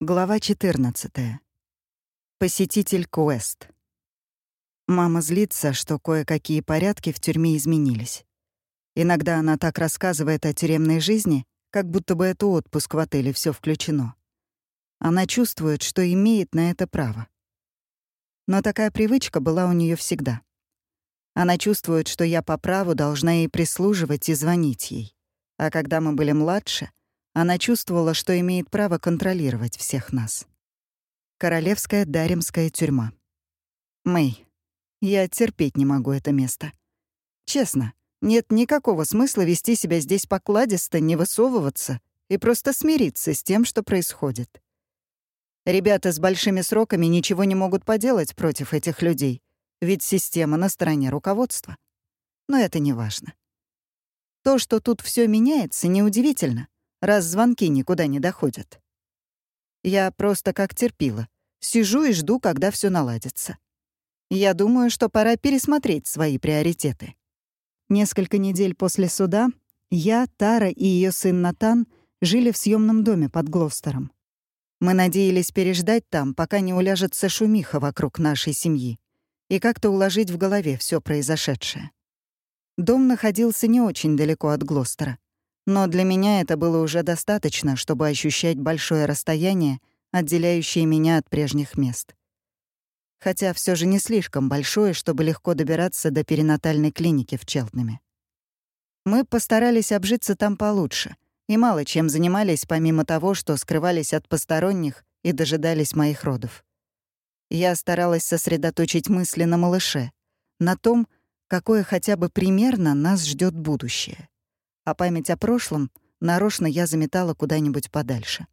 Глава 14. Посетитель Квест. Мама злится, что кое-какие порядки в тюрьме изменились. Иногда она так рассказывает о тюремной жизни, как будто бы это отпуск в отеле, все включено. Она чувствует, что имеет на это право. Но такая привычка была у нее всегда. Она чувствует, что я по праву должна ей прислуживать и звонить ей. А когда мы были младше, она чувствовала, что имеет право контролировать всех нас. Королевская Даремская тюрьма. Мэй, я терпеть не могу это место. Честно, нет никакого смысла вести себя здесь покладисто, не высовываться и просто смириться с тем, что происходит. Ребята с большими сроками ничего не могут поделать против этих людей, ведь система на стороне руководства. Но это не важно. То, что тут все меняется, неудивительно раз звонки никуда не доходят. Я просто как терпила. Сижу и жду, когда все наладится. Я думаю, что пора пересмотреть свои приоритеты. Несколько недель после суда я, Тара и ее сын Натан жили в съемном доме под Глостером. Мы надеялись переждать там, пока не уляжется шумиха вокруг нашей семьи, и как-то уложить в голове все произошедшее. Дом находился не очень далеко от Глостера, но для меня это было уже достаточно, чтобы ощущать большое расстояние, отделяющее меня от прежних мест. Хотя все же не слишком большое, чтобы легко добираться до перинатальной клиники в Челтнаме. Мы постарались обжиться там получше и мало чем занимались, помимо того, что скрывались от посторонних и дожидались моих родов. Я старалась сосредоточить мысли на малыше, на том, какое хотя бы примерно нас ждет будущее а память о прошлом нарочно я заметала куда-нибудь подальше.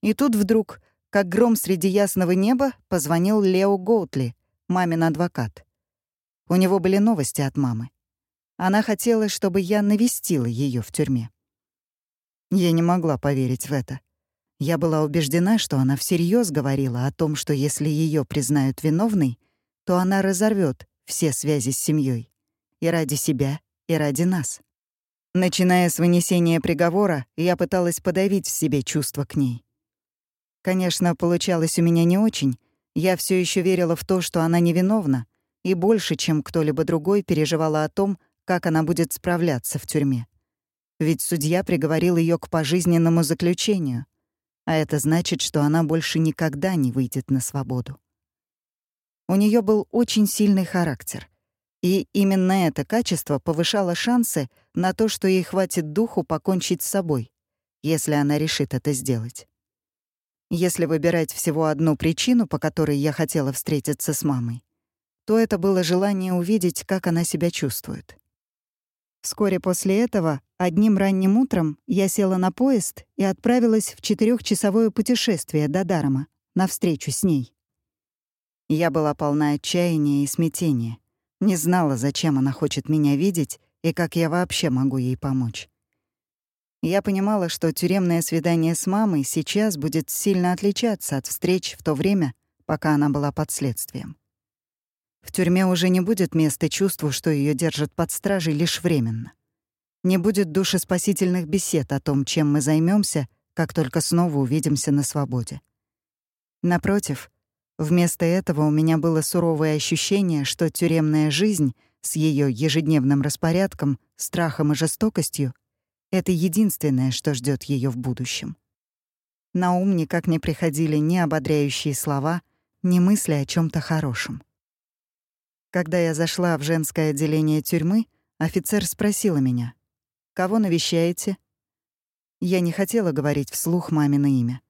И тут вдруг, как гром среди ясного неба, позвонил Лео Гоутли, мамин адвокат. У него были новости от мамы. Она хотела, чтобы я навестила ее в тюрьме. Я не могла поверить в это. Я была убеждена, что она всерьез говорила о том, что если ее признают виновной, то она разорвет все связи с семьей и ради себя, и ради нас. Начиная с вынесения приговора, я пыталась подавить в себе чувства к ней. Конечно, получалось у меня не очень. Я все еще верила в то, что она невиновна, и больше, чем кто-либо другой, переживала о том, как она будет справляться в тюрьме. Ведь судья приговорил ее к пожизненному заключению, а это значит, что она больше никогда не выйдет на свободу. У нее был очень сильный характер, и именно это качество повышало шансы на то, что ей хватит духу покончить с собой, если она решит это сделать. Если выбирать всего одну причину, по которой я хотела встретиться с мамой, то это было желание увидеть, как она себя чувствует. Вскоре после этого, одним ранним утром, я села на поезд и отправилась в четырехчасовое путешествие до Дарома, на встречу с ней. Я была полна отчаяния и смятения. Не знала, зачем она хочет меня видеть и как я вообще могу ей помочь. Я понимала, что тюремное свидание с мамой сейчас будет сильно отличаться от встреч в то время, пока она была под следствием. В тюрьме уже не будет места чувству, что ее держат под стражей лишь временно. Не будет душеспасительных бесед о том, чем мы займемся, как только снова увидимся на свободе. Напротив, Вместо этого у меня было суровое ощущение, что тюремная жизнь с ее ежедневным распорядком, страхом и жестокостью — это единственное, что ждет ее в будущем. На ум никак не приходили ни ободряющие слова, ни мысли о чем то хорошем. Когда я зашла в женское отделение тюрьмы, офицер спросила меня, «Кого навещаете?» Я не хотела говорить вслух мамино имя.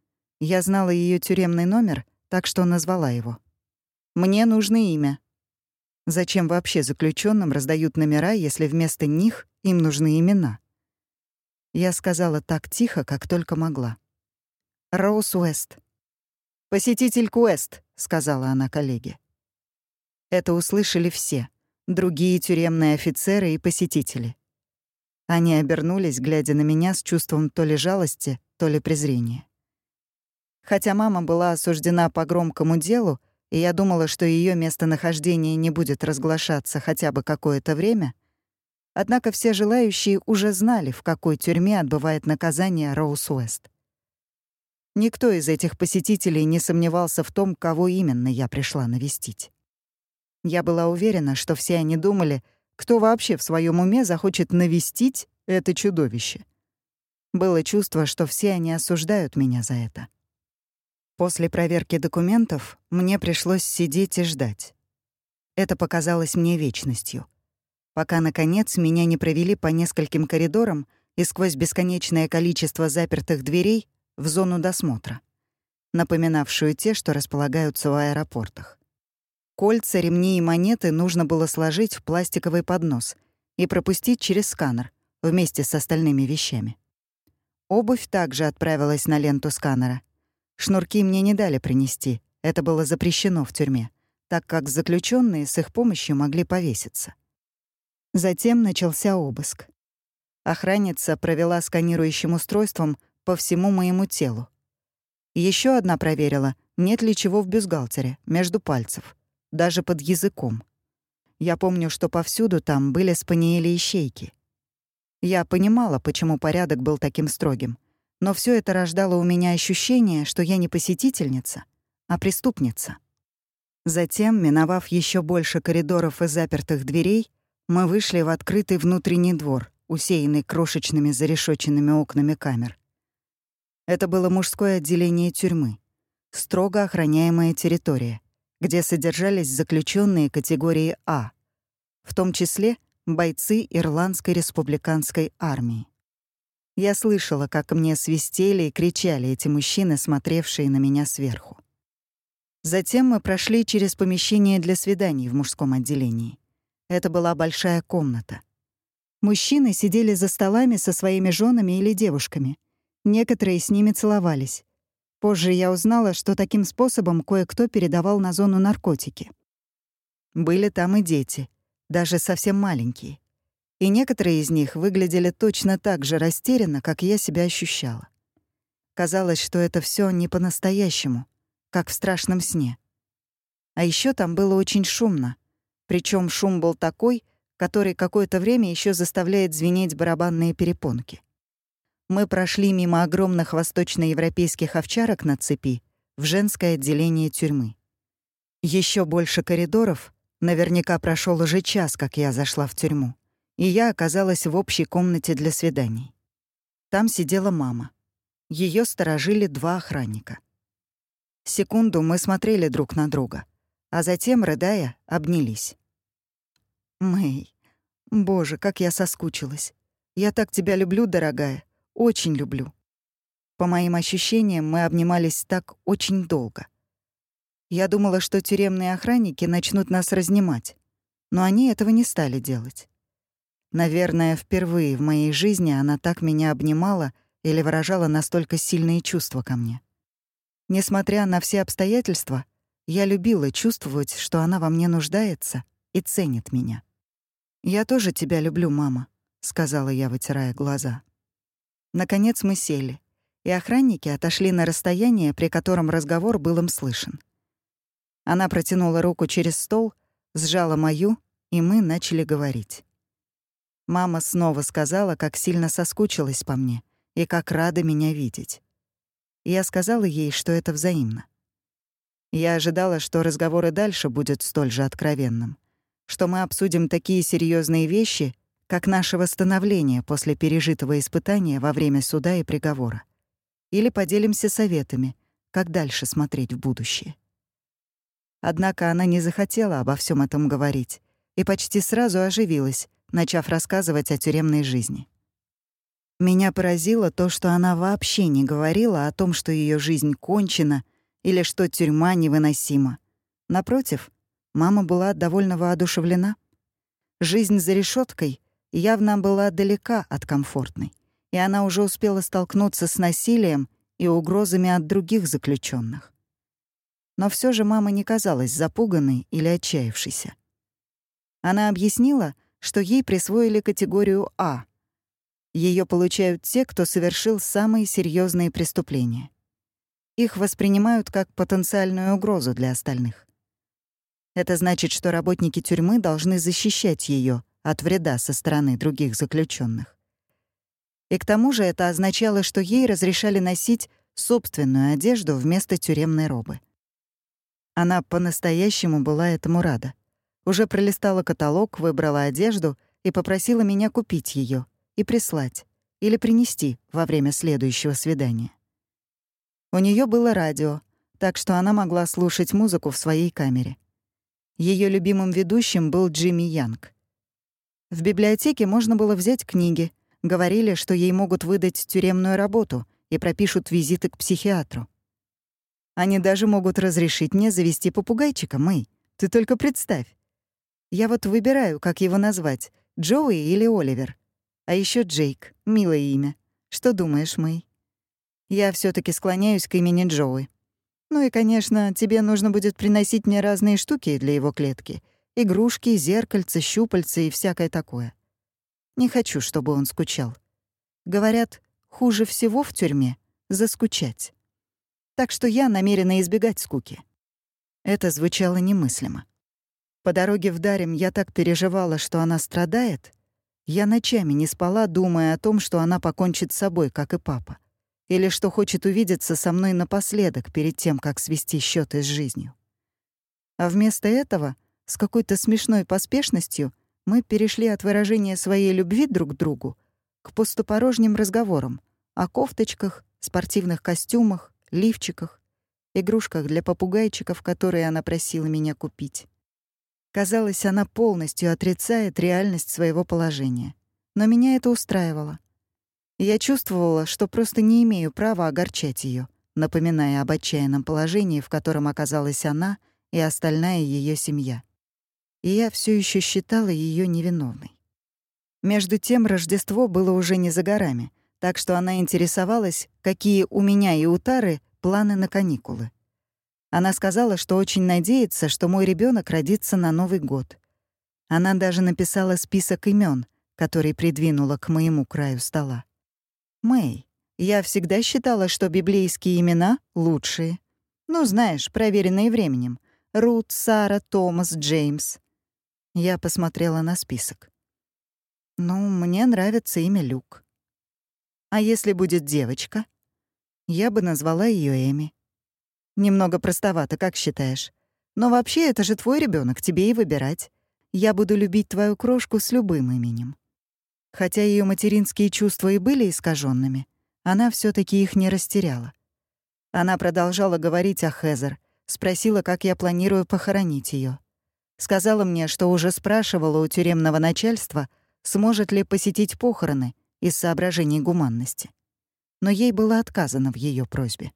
Я знала ее тюремный номер — так что назвала его. «Мне нужно имя». Зачем вообще заключенным раздают номера, если вместо них им нужны имена? Я сказала так тихо, как только могла. «Роуз Уэст». «Посетитель Куэст», — сказала она коллеге. Это услышали все — другие тюремные офицеры и посетители. Они обернулись, глядя на меня с чувством то ли жалости, то ли презрения. Хотя мама была осуждена по громкому делу, и я думала, что ее местонахождение не будет разглашаться хотя бы какое-то время, однако все желающие уже знали, в какой тюрьме отбывает наказание Роуз Уэст. Никто из этих посетителей не сомневался в том, кого именно я пришла навестить. Я была уверена, что все они думали, кто вообще в своем уме захочет навестить это чудовище. Было чувство, что все они осуждают меня за это. После проверки документов мне пришлось сидеть и ждать. Это показалось мне вечностью. Пока, наконец, меня не провели по нескольким коридорам и сквозь бесконечное количество запертых дверей в зону досмотра, напоминавшую те, что располагаются в аэропортах. Кольца, ремни и монеты нужно было сложить в пластиковый поднос и пропустить через сканер вместе с остальными вещами. Обувь также отправилась на ленту сканера. Шнурки мне не дали принести, это было запрещено в тюрьме, так как заключенные с их помощью могли повеситься. Затем начался обыск. Охранница провела сканирующим устройством по всему моему телу. Еще одна проверила, нет ли чего в бюстгальтере, между пальцев, даже под языком. Я помню, что повсюду там были спаниели и щейки. Я понимала, почему порядок был таким строгим, но все это рождало у меня ощущение, что я не посетительница, а преступница. Затем, миновав еще больше коридоров и запертых дверей, мы вышли в открытый внутренний двор, усеянный крошечными зарешоченными окнами камер. Это было мужское отделение тюрьмы, строго охраняемая территория, где содержались заключенные категории А, в том числе бойцы Ирландской республиканской армии. Я слышала, как мне свистели и кричали эти мужчины, смотревшие на меня сверху. Затем мы прошли через помещение для свиданий в мужском отделении. Это была большая комната. Мужчины сидели за столами со своими женами или девушками, Некоторые с ними целовались. Позже я узнала, что таким способом кое-кто передавал на зону наркотики. Были там и дети, даже совсем маленькие. И некоторые из них выглядели точно так же растерянно, как я себя ощущала. Казалось, что это все не по-настоящему, как в страшном сне. А еще там было очень шумно. Причем шум был такой, который какое-то время еще заставляет звенеть барабанные перепонки. Мы прошли мимо огромных восточноевропейских овчарок на цепи в женское отделение тюрьмы. Еще больше коридоров, наверняка прошел уже час, как я зашла в тюрьму, и я оказалась в общей комнате для свиданий. Там сидела мама. Ее сторожили два охранника. Секунду мы смотрели друг на друга, а затем, рыдая, обнялись. «Мэй, боже, как я соскучилась. Я так тебя люблю, дорогая. Очень люблю. По моим ощущениям, мы обнимались так очень долго. Я думала, что тюремные охранники начнут нас разнимать, но они этого не стали делать. Наверное, впервые в моей жизни она так меня обнимала или выражала настолько сильные чувства ко мне. Несмотря на все обстоятельства, я любила чувствовать, что она во мне нуждается и ценит меня. «Я тоже тебя люблю, мама», — сказала я, вытирая глаза. Наконец мы сели, и охранники отошли на расстояние, при котором разговор был им слышен. Она протянула руку через стол, сжала мою, и мы начали говорить. Мама снова сказала, как сильно соскучилась по мне и как рада меня видеть. Я сказала ей, что это взаимно. Я ожидала, что разговор и дальше будет столь же откровенным, что мы обсудим такие серьезные вещи, как наше восстановление после пережитого испытания во время суда и приговора. Или поделимся советами, как дальше смотреть в будущее. Однако она не захотела обо всем этом говорить и почти сразу оживилась, начав рассказывать о тюремной жизни. Меня поразило то, что она вообще не говорила о том, что ее жизнь кончена или что тюрьма невыносима. Напротив, мама была довольно воодушевлена. Жизнь за решеткой явно была далека от комфортной, и она уже успела столкнуться с насилием и угрозами от других заключенных. Но все же мама не казалась запуганной или отчаявшейся. Она объяснила, что ей присвоили категорию А. Ее получают те, кто совершил самые серьезные преступления. Их воспринимают как потенциальную угрозу для остальных. Это значит, что работники тюрьмы должны защищать ее от вреда со стороны других заключенных. И к тому же это означало, что ей разрешали носить собственную одежду вместо тюремной робы. Она по-настоящему была этому рада. Уже пролистала каталог, выбрала одежду и попросила меня купить ее и прислать или принести во время следующего свидания. У нее было радио, так что она могла слушать музыку в своей камере. Ее любимым ведущим был Джимми Янг. В библиотеке можно было взять книги. Говорили, что ей могут выдать тюремную работу и пропишут визиты к психиатру. Они даже могут разрешить мне завести попугайчика, Мэй. Ты только представь. Я вот выбираю, как его назвать, Джоуи или Оливер. А еще Джейк. Милое имя. Что думаешь, Мэй? Я все таки склоняюсь к имени Джоуи. Ну и, конечно, тебе нужно будет приносить мне разные штуки для его клетки. Игрушки, зеркальца, щупальца и всякое такое. Не хочу, чтобы он скучал. Говорят, хуже всего в тюрьме — заскучать. Так что я намерена избегать скуки. Это звучало немыслимо. По дороге в Дарем я так переживала, что она страдает. Я ночами не спала, думая о том, что она покончит с собой, как и папа или что хочет увидеться со мной напоследок перед тем, как свести счеты с жизнью. А вместо этого, с какой-то смешной поспешностью, мы перешли от выражения своей любви друг к другу к пустопорожним разговорам о кофточках, спортивных костюмах, лифчиках, игрушках для попугайчиков, которые она просила меня купить. Казалось, она полностью отрицает реальность своего положения. Но меня это устраивало. Я чувствовала, что просто не имею права огорчать ее, напоминая об отчаянном положении, в котором оказалась она и остальная ее семья. И я все еще считала ее невиновной. Между тем Рождество было уже не за горами, так что она интересовалась, какие у меня и у Тары планы на каникулы. Она сказала, что очень надеется, что мой ребенок родится на Новый год. Она даже написала список имен, который придвинула к моему краю стола. Мэй, я всегда считала, что библейские имена лучшие. Ну, знаешь, проверенные временем. Рут, Сара, Томас, Джеймс. Я посмотрела на список. Ну, мне нравится имя Люк. А если будет девочка? Я бы назвала ее Эми. Немного простовато, как считаешь? Но вообще это же твой ребенок, тебе и выбирать. Я буду любить твою крошку с любым именем. Хотя ее материнские чувства и были искаженными, она все таки их не растеряла. Она продолжала говорить о Хезер, спросила, как я планирую похоронить ее. Сказала мне, что уже спрашивала у тюремного начальства, сможет ли посетить похороны из соображений гуманности. Но ей было отказано в ее просьбе.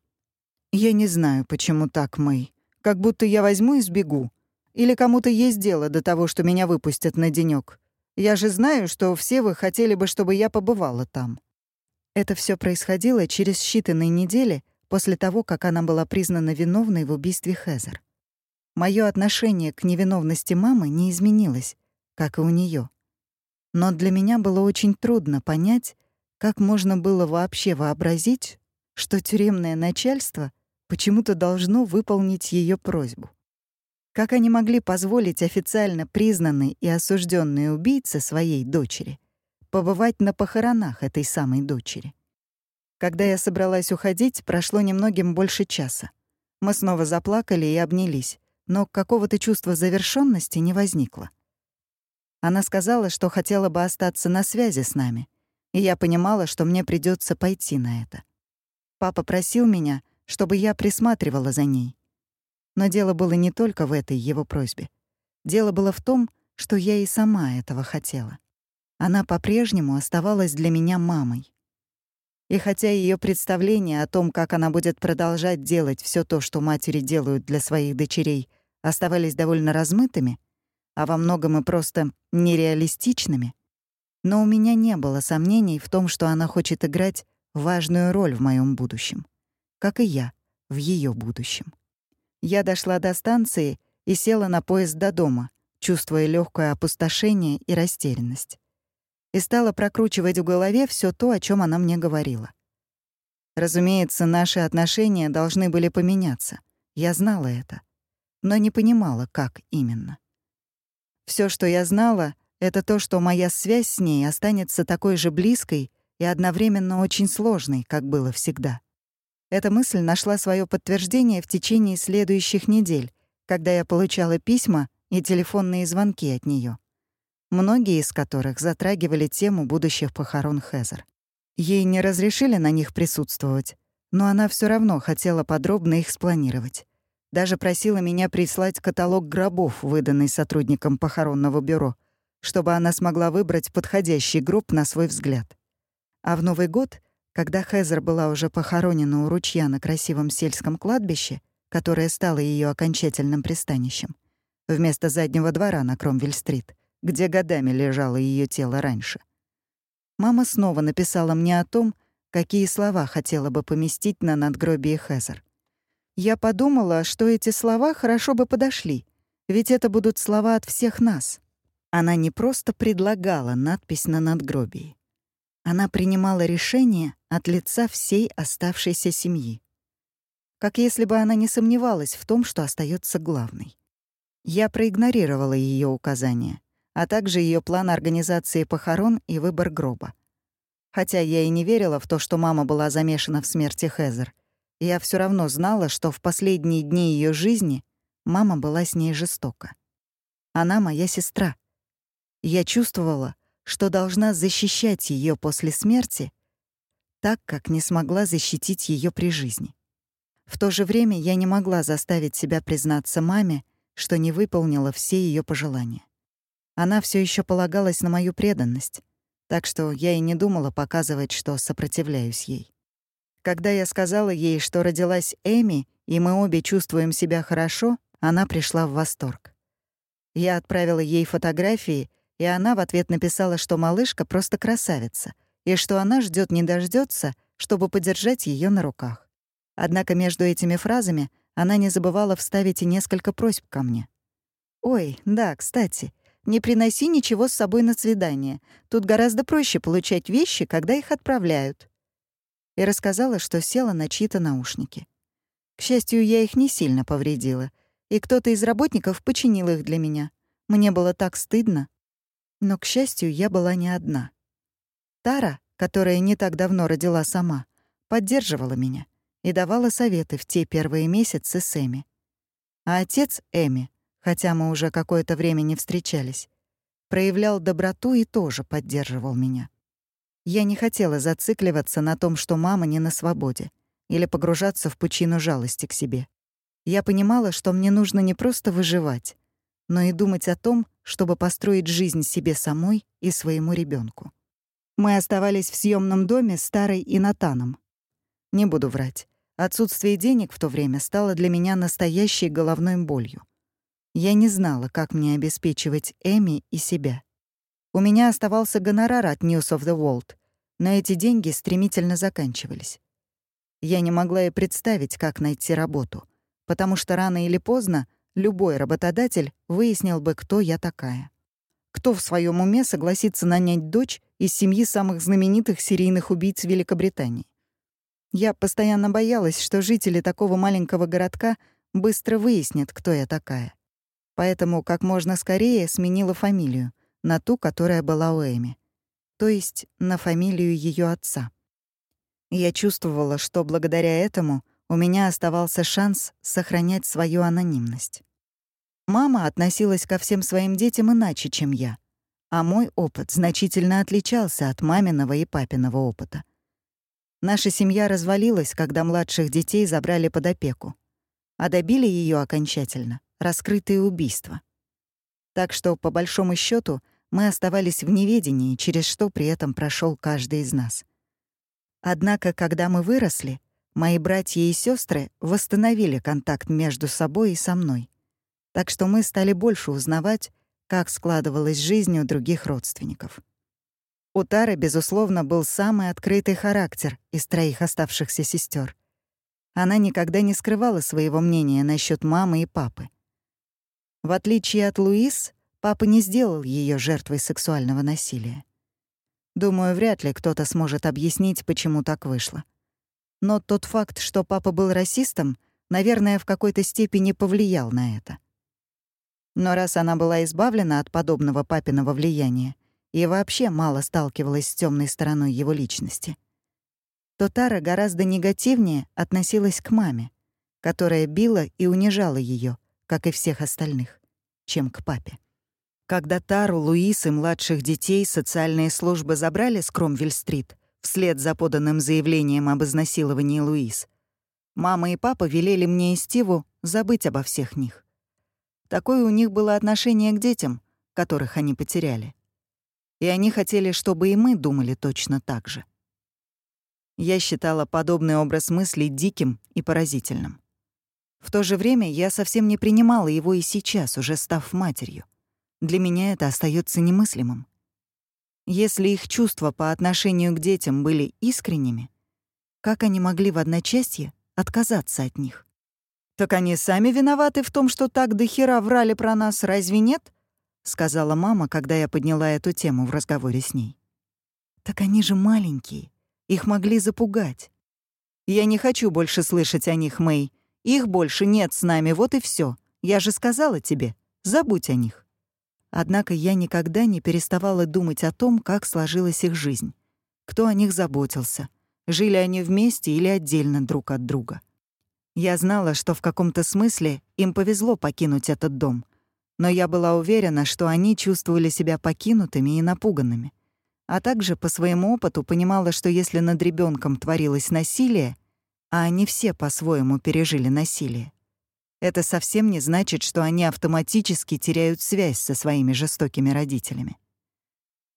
«Я не знаю, почему так, Мэй. Как будто я возьму и сбегу. Или кому-то есть дело до того, что меня выпустят на денёк. Я же знаю, что все вы хотели бы, чтобы я побывала там». Это все происходило через считанные недели после того, как она была признана виновной в убийстве Хезер. Моё отношение к невиновности мамы не изменилось, как и у неё. Но для меня было очень трудно понять, как можно было вообще вообразить, что тюремное начальство почему-то должно выполнить её просьбу. Как они могли позволить официально признанной и осужденной убийце своей дочери побывать на похоронах этой самой дочери? Когда я собралась уходить, прошло немногим больше часа. Мы снова заплакали и обнялись, но какого-то чувства завершенности не возникло. Она сказала, что хотела бы остаться на связи с нами, и я понимала, что мне придется пойти на это. Папа просил меня, чтобы я присматривала за ней, но дело было не только в этой его просьбе. Дело было в том, что я и сама этого хотела. Она по-прежнему оставалась для меня мамой. И хотя ее представления о том, как она будет продолжать делать все то, что матери делают для своих дочерей, оставались довольно размытыми, а во многом и просто нереалистичными, но у меня не было сомнений в том, что она хочет играть важную роль в моем будущем, как и я в ее будущем. Я дошла до станции и села на поезд до дома, чувствуя легкое опустошение и растерянность. И стала прокручивать в голове все то, о чем она мне говорила. Разумеется, наши отношения должны были поменяться. Я знала это, но не понимала, как именно. Все, что я знала, это то, что моя связь с ней останется такой же близкой и одновременно очень сложной, как было всегда. Эта мысль нашла свое подтверждение в течение следующих недель, когда я получала письма и телефонные звонки от нее, многие из которых затрагивали тему будущих похорон Хезер. Ей не разрешили на них присутствовать, но она все равно хотела подробно их спланировать. Даже просила меня прислать каталог гробов, выданный сотрудникам похоронного бюро, чтобы она смогла выбрать подходящий гроб на свой взгляд. А в Новый год когда Хезер была уже похоронена у ручья на красивом сельском кладбище, которое стало ее окончательным пристанищем, вместо заднего двора на Кромвель-стрит, где годами лежало ее тело раньше. Мама снова написала мне о том, какие слова хотела бы поместить на надгробие Хезер. Я подумала, что эти слова хорошо бы подошли, ведь это будут слова от всех нас. Она не просто предлагала надпись на надгробии. Она принимала решение от лица всей оставшейся семьи. Как если бы она не сомневалась в том, что остается главной. Я проигнорировала ее указания, а также ее план организации похорон и выбор гроба. Хотя я и не верила в то, что мама была замешана в смерти Хезер, я все равно знала, что в последние дни ее жизни мама была с ней жестока. Она моя сестра. Я чувствовала, что должна защищать ее после смерти, так, как не смогла защитить ее при жизни. В то же время я не могла заставить себя признаться маме, что не выполнила все ее пожелания. Она все еще полагалась на мою преданность, так что я и не думала показывать, что сопротивляюсь ей. Когда я сказала ей, что родилась Эми, и мы обе чувствуем себя хорошо, она пришла в восторг. Я отправила ей фотографии, и она в ответ написала, что малышка просто красавица, и что она ждет не дождется, чтобы подержать ее на руках. Однако между этими фразами она не забывала вставить и несколько просьб ко мне. «Ой, да, кстати, не приноси ничего с собой на свидание. Тут гораздо проще получать вещи, когда их отправляют». И рассказала, что села на чьи-то наушники. К счастью, я их не сильно повредила, и кто-то из работников починил их для меня. Мне было так стыдно. Но, к счастью, я была не одна. Тара, которая не так давно родила сама, поддерживала меня и давала советы в те первые месяцы с Эми. А отец Эми, хотя мы уже какое-то время не встречались, проявлял доброту и тоже поддерживал меня. Я не хотела зацикливаться на том, что мама не на свободе, или погружаться в пучину жалости к себе. Я понимала, что мне нужно не просто выживать, но и думать о том, чтобы построить жизнь себе самой и своему ребенку. Мы оставались в съемном доме с Тарой и Натаном. Не буду врать. Отсутствие денег в то время стало для меня настоящей головной болью. Я не знала, как мне обеспечивать Эми и себя. У меня оставался гонорар от News of the World, но эти деньги стремительно заканчивались. Я не могла и представить, как найти работу, потому что рано или поздно любой работодатель выяснил бы, кто я такая. Кто в своем уме согласится нанять дочь из семьи самых знаменитых серийных убийц Великобритании? Я постоянно боялась, что жители такого маленького городка быстро выяснят, кто я такая. Поэтому как можно скорее сменила фамилию на ту, которая была у Эми. То есть на фамилию ее отца. Я чувствовала, что благодаря этому у меня оставался шанс сохранять свою анонимность. Мама относилась ко всем своим детям иначе, чем я, а мой опыт значительно отличался от маминого и папиного опыта. Наша семья развалилась, когда младших детей забрали под опеку, а добили ее окончательно раскрытые убийства. Так что, по большому счету, мы оставались в неведении, через что при этом прошел каждый из нас. Однако, когда мы выросли, мои братья и сестры восстановили контакт между собой и со мной — так что мы стали больше узнавать, как складывалась жизнь у других родственников. У Тары, безусловно, был самый открытый характер из троих оставшихся сестер. Она никогда не скрывала своего мнения насчет мамы и папы. В отличие от Луис, папа не сделал ее жертвой сексуального насилия. Думаю, вряд ли кто-то сможет объяснить, почему так вышло. Но тот факт, что папа был расистом, наверное, в какой-то степени повлиял на это. Но раз она была избавлена от подобного папиного влияния и вообще мало сталкивалась с темной стороной его личности, то Тара гораздо негативнее относилась к маме, которая била и унижала ее, как и всех остальных, чем к папе. Когда Тару, Луис и младших детей социальные службы забрали с Кромвель-стрит вслед за поданным заявлением об изнасиловании Луис, мама и папа велели мне и Стиву забыть обо всех них. Такое у них было отношение к детям, которых они потеряли. И они хотели, чтобы и мы думали точно так же. Я считала подобный образ мыслей диким и поразительным. В то же время я совсем не принимала его и сейчас, уже став матерью. Для меня это остается немыслимым. Если их чувства по отношению к детям были искренними, как они могли в одночасье отказаться от них? «Так они сами виноваты в том, что так до хера врали про нас, разве нет?» — сказала мама, когда я подняла эту тему в разговоре с ней. «Так они же маленькие. Их могли запугать. Я не хочу больше слышать о них, Мэй. Их больше нет с нами, вот и все. Я же сказала тебе, забудь о них. Однако я никогда не переставала думать о том, как сложилась их жизнь. Кто о них заботился. Жили они вместе или отдельно друг от друга. Я знала, что в каком-то смысле им повезло покинуть этот дом. Но я была уверена, что они чувствовали себя покинутыми и напуганными а также по своему опыту понимала, что если над ребенком творилось насилие, а они все по-своему пережили насилие, это совсем не значит, что они автоматически теряют связь со своими жестокими родителями.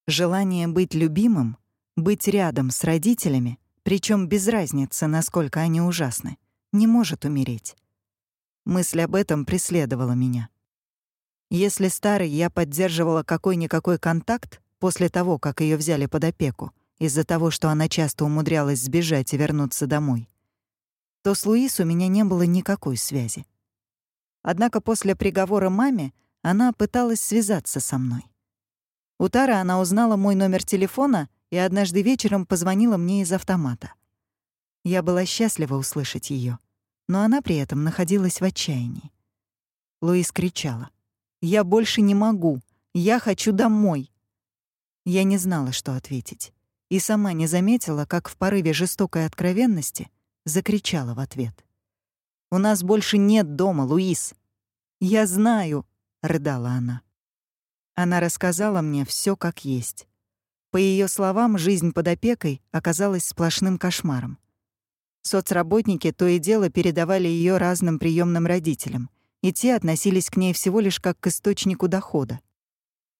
Желание быть любимым, быть рядом с родителями, причем без разницы, насколько они ужасны, не может умереть. Мысль об этом преследовала меня. Если старый я поддерживала какой-никакой контакт, после того, как ее взяли под опеку, из-за того, что она часто умудрялась сбежать и вернуться домой, то с Луис у меня не было никакой связи. Однако после приговора маме она пыталась связаться со мной. У Тары она узнала мой номер телефона и однажды вечером позвонила мне из автомата. Я была счастлива услышать ее, но она при этом находилась в отчаянии. Луис кричала. «Я больше не могу! Я хочу домой! Я не знала, что ответить, и сама не заметила, как в порыве жестокой откровенности закричала в ответ. «У нас больше нет дома, Луис!» «Я знаю!» — рыдала она. Она рассказала мне все как есть. По ее словам, жизнь под опекой оказалась сплошным кошмаром. Соцработники то и дело передавали ее разным приемным родителям, и те относились к ней всего лишь как к источнику дохода.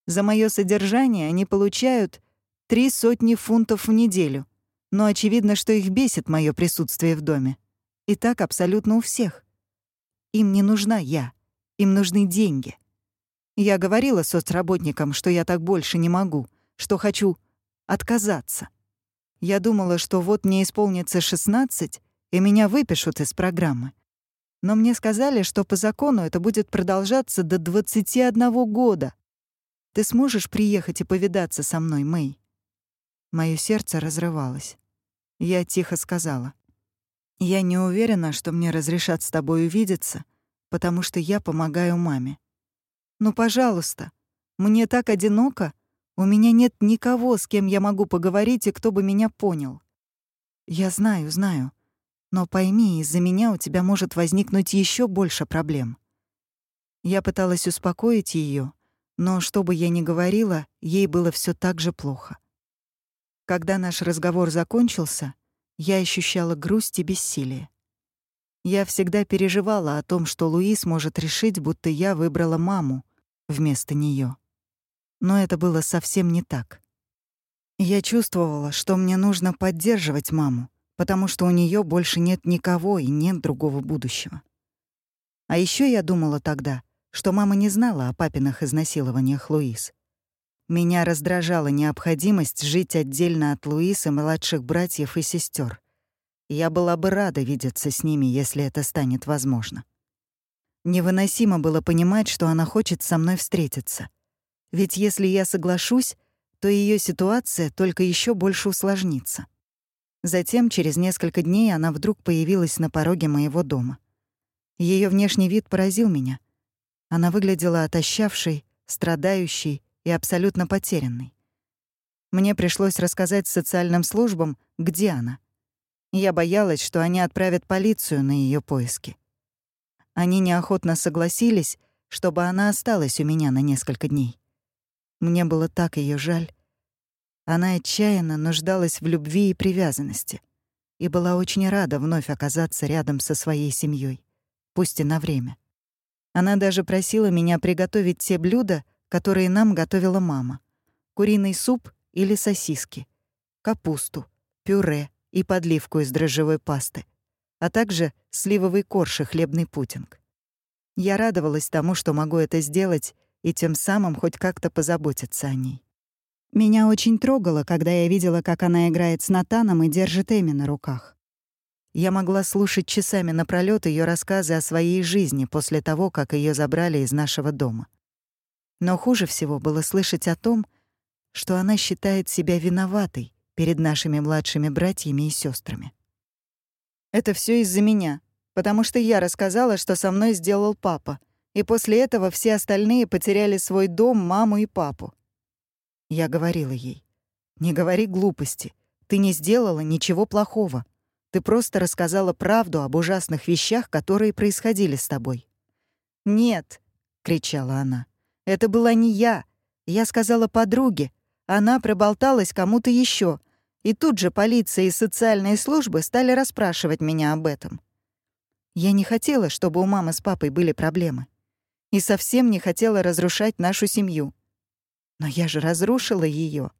За мое содержание они получают три сотни фунтов в неделю, но очевидно, что их бесит мое присутствие в доме. И так абсолютно у всех. Им не нужна я, им нужны деньги. Я говорила соцработникам, что я так больше не могу, что хочу отказаться. Я думала, что вот мне исполнится 16, и меня выпишут из программы. Но мне сказали, что по закону это будет продолжаться до 21 года. Ты сможешь приехать и повидаться со мной, Мэй?» Моё сердце разрывалось. Я тихо сказала. «Я не уверена, что мне разрешат с тобой увидеться, потому что я помогаю маме. Ну, пожалуйста, мне так одиноко, у меня нет никого, с кем я могу поговорить и кто бы меня понял. Я знаю, знаю, но пойми, из-за меня у тебя может возникнуть еще больше проблем». Я пыталась успокоить ее, но что бы я ни говорила, ей было все так же плохо. Когда наш разговор закончился, я ощущала грусть и бессилие. Я всегда переживала о том, что Луис может решить, будто я выбрала маму вместо нее. Но это было совсем не так. Я чувствовала, что мне нужно поддерживать маму, потому что у нее больше нет никого и нет другого будущего. А еще я думала тогда — что мама не знала о папиных изнасилованиях Луис. Меня раздражала необходимость жить отдельно от Луис и младших братьев и сестер. Я была бы рада видеться с ними, если это станет возможно. Невыносимо было понимать, что она хочет со мной встретиться. Ведь если я соглашусь, то ее ситуация только еще больше усложнится. Затем, через несколько дней, она вдруг появилась на пороге моего дома. Ее внешний вид поразил меня — она выглядела отощавшей, страдающей и абсолютно потерянной. Мне пришлось рассказать социальным службам, где она. Я боялась, что они отправят полицию на ее поиски. Они неохотно согласились, чтобы она осталась у меня на несколько дней. Мне было так ее жаль. Она отчаянно нуждалась в любви и привязанности и была очень рада вновь оказаться рядом со своей семьей, пусть и на время. Она даже просила меня приготовить те блюда, которые нам готовила мама. Куриный суп или сосиски, капусту, пюре и подливку из дрожжевой пасты, а также сливовый корж и хлебный пудинг. Я радовалась тому, что могу это сделать, и тем самым хоть как-то позаботиться о ней. Меня очень трогало, когда я видела, как она играет с Натаном и держит Эми на руках. Я могла слушать часами напролёт ее рассказы о своей жизни после того, как ее забрали из нашего дома. Но хуже всего было слышать о том, что она считает себя виноватой перед нашими младшими братьями и сестрами. Это все из-за меня, потому что я рассказала, что со мной сделал папа, и после этого все остальные потеряли свой дом, маму и папу. Я говорила ей, «Не говори глупости, ты не сделала ничего плохого. Ты просто рассказала правду об ужасных вещах, которые происходили с тобой». «Нет», — кричала она, это была не я. Я сказала подруге. Она проболталась кому-то еще. И тут же полиция и социальные службы стали расспрашивать меня об этом. Я не хотела, чтобы у мамы с папой были проблемы. И совсем не хотела разрушать нашу семью. Но я же разрушила ее.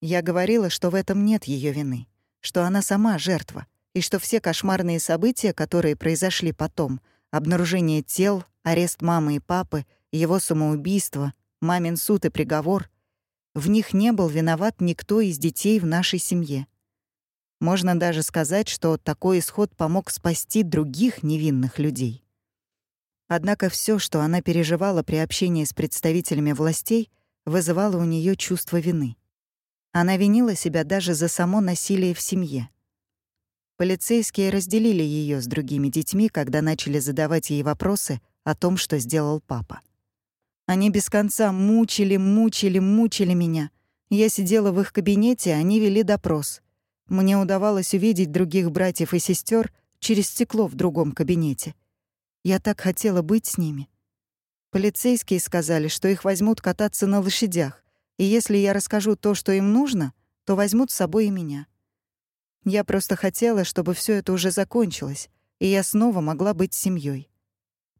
Я говорила, что в этом нет ее вины, что она сама жертва, и что все кошмарные события, которые произошли потом, обнаружение тел, арест мамы и папы его самоубийство, мамин суд и приговор, в них не был виноват никто из детей в нашей семье. Можно даже сказать, что такой исход помог спасти других невинных людей. Однако все, что она переживала при общении с представителями властей, вызывало у нее чувство вины. Она винила себя даже за само насилие в семье. Полицейские разделили ее с другими детьми, когда начали задавать ей вопросы о том, что сделал папа. Они без конца мучили, мучили, мучили меня. Я сидела в их кабинете, они вели допрос. Мне удавалось увидеть других братьев и сестер через стекло в другом кабинете. Я так хотела быть с ними. Полицейские сказали, что их возьмут кататься на лошадях, и если я расскажу то, что им нужно, то возьмут с собой и меня. Я просто хотела, чтобы все это уже закончилось, и я снова могла быть семьей.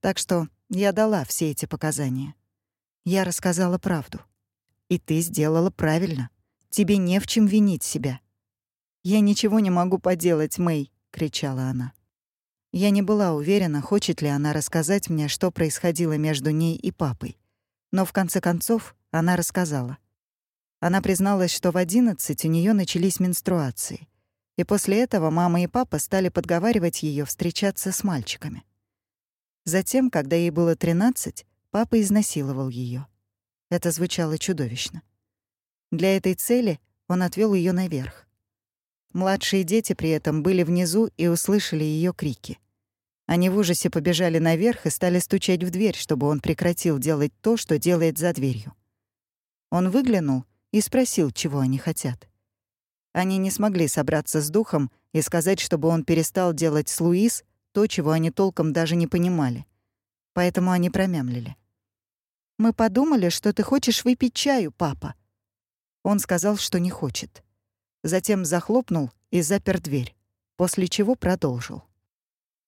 Так что я дала все эти показания. Я рассказала правду. И ты сделала правильно. Тебе не в чем винить себя. «Я ничего не могу поделать, Мэй», — кричала она. Я не была уверена, хочет ли она рассказать мне, что происходило между ней и папой. Но в конце концов она рассказала. Она призналась, что в одиннадцать у нее начались менструации. И после этого мама и папа стали подговаривать ее встречаться с мальчиками. Затем, когда ей было тринадцать, Папа изнасиловал ее. Это звучало чудовищно. Для этой цели он отвел ее наверх. Младшие дети при этом были внизу и услышали ее крики. Они в ужасе побежали наверх и стали стучать в дверь, чтобы он прекратил делать то, что делает за дверью. Он выглянул и спросил, чего они хотят. Они не смогли собраться с духом и сказать, чтобы он перестал делать с Луис то, чего они толком даже не понимали. Поэтому они промямлили. Мы подумали, что ты хочешь выпить чаю, папа». Он сказал, что не хочет. Затем захлопнул и запер дверь, после чего продолжил.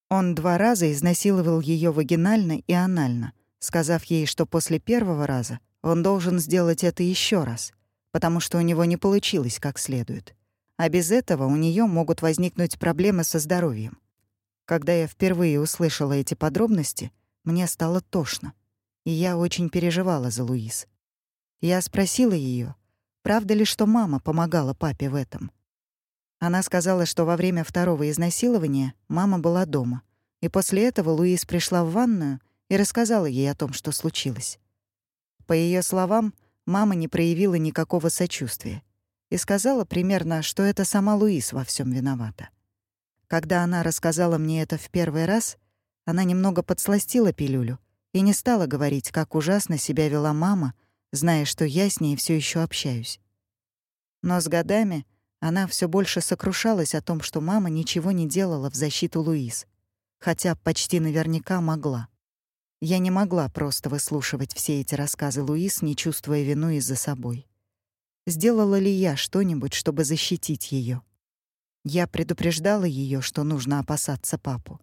Он два раза изнасиловал ее вагинально и анально, сказав ей, что после первого раза он должен сделать это еще раз, потому что у него не получилось как следует. А без этого у нее могут возникнуть проблемы со здоровьем. Когда я впервые услышала эти подробности, мне стало тошно и я очень переживала за Луиз. Я спросила ее, правда ли, что мама помогала папе в этом. Она сказала, что во время второго изнасилования мама была дома, и после этого Луиз пришла в ванную и рассказала ей о том, что случилось. По ее словам, мама не проявила никакого сочувствия и сказала примерно, что это сама Луиз во всем виновата. Когда она рассказала мне это в первый раз, она немного подсластила пилюлю и не стала говорить, как ужасно себя вела мама, зная, что я с ней все еще общаюсь. Но с годами она все больше сокрушалась о том, что мама ничего не делала в защиту Луиз, хотя почти наверняка могла. Я не могла просто выслушивать все эти рассказы Луиз, не чувствуя вину из-за собой. Сделала ли я что-нибудь, чтобы защитить ее? Я предупреждала ее, что нужно опасаться папу.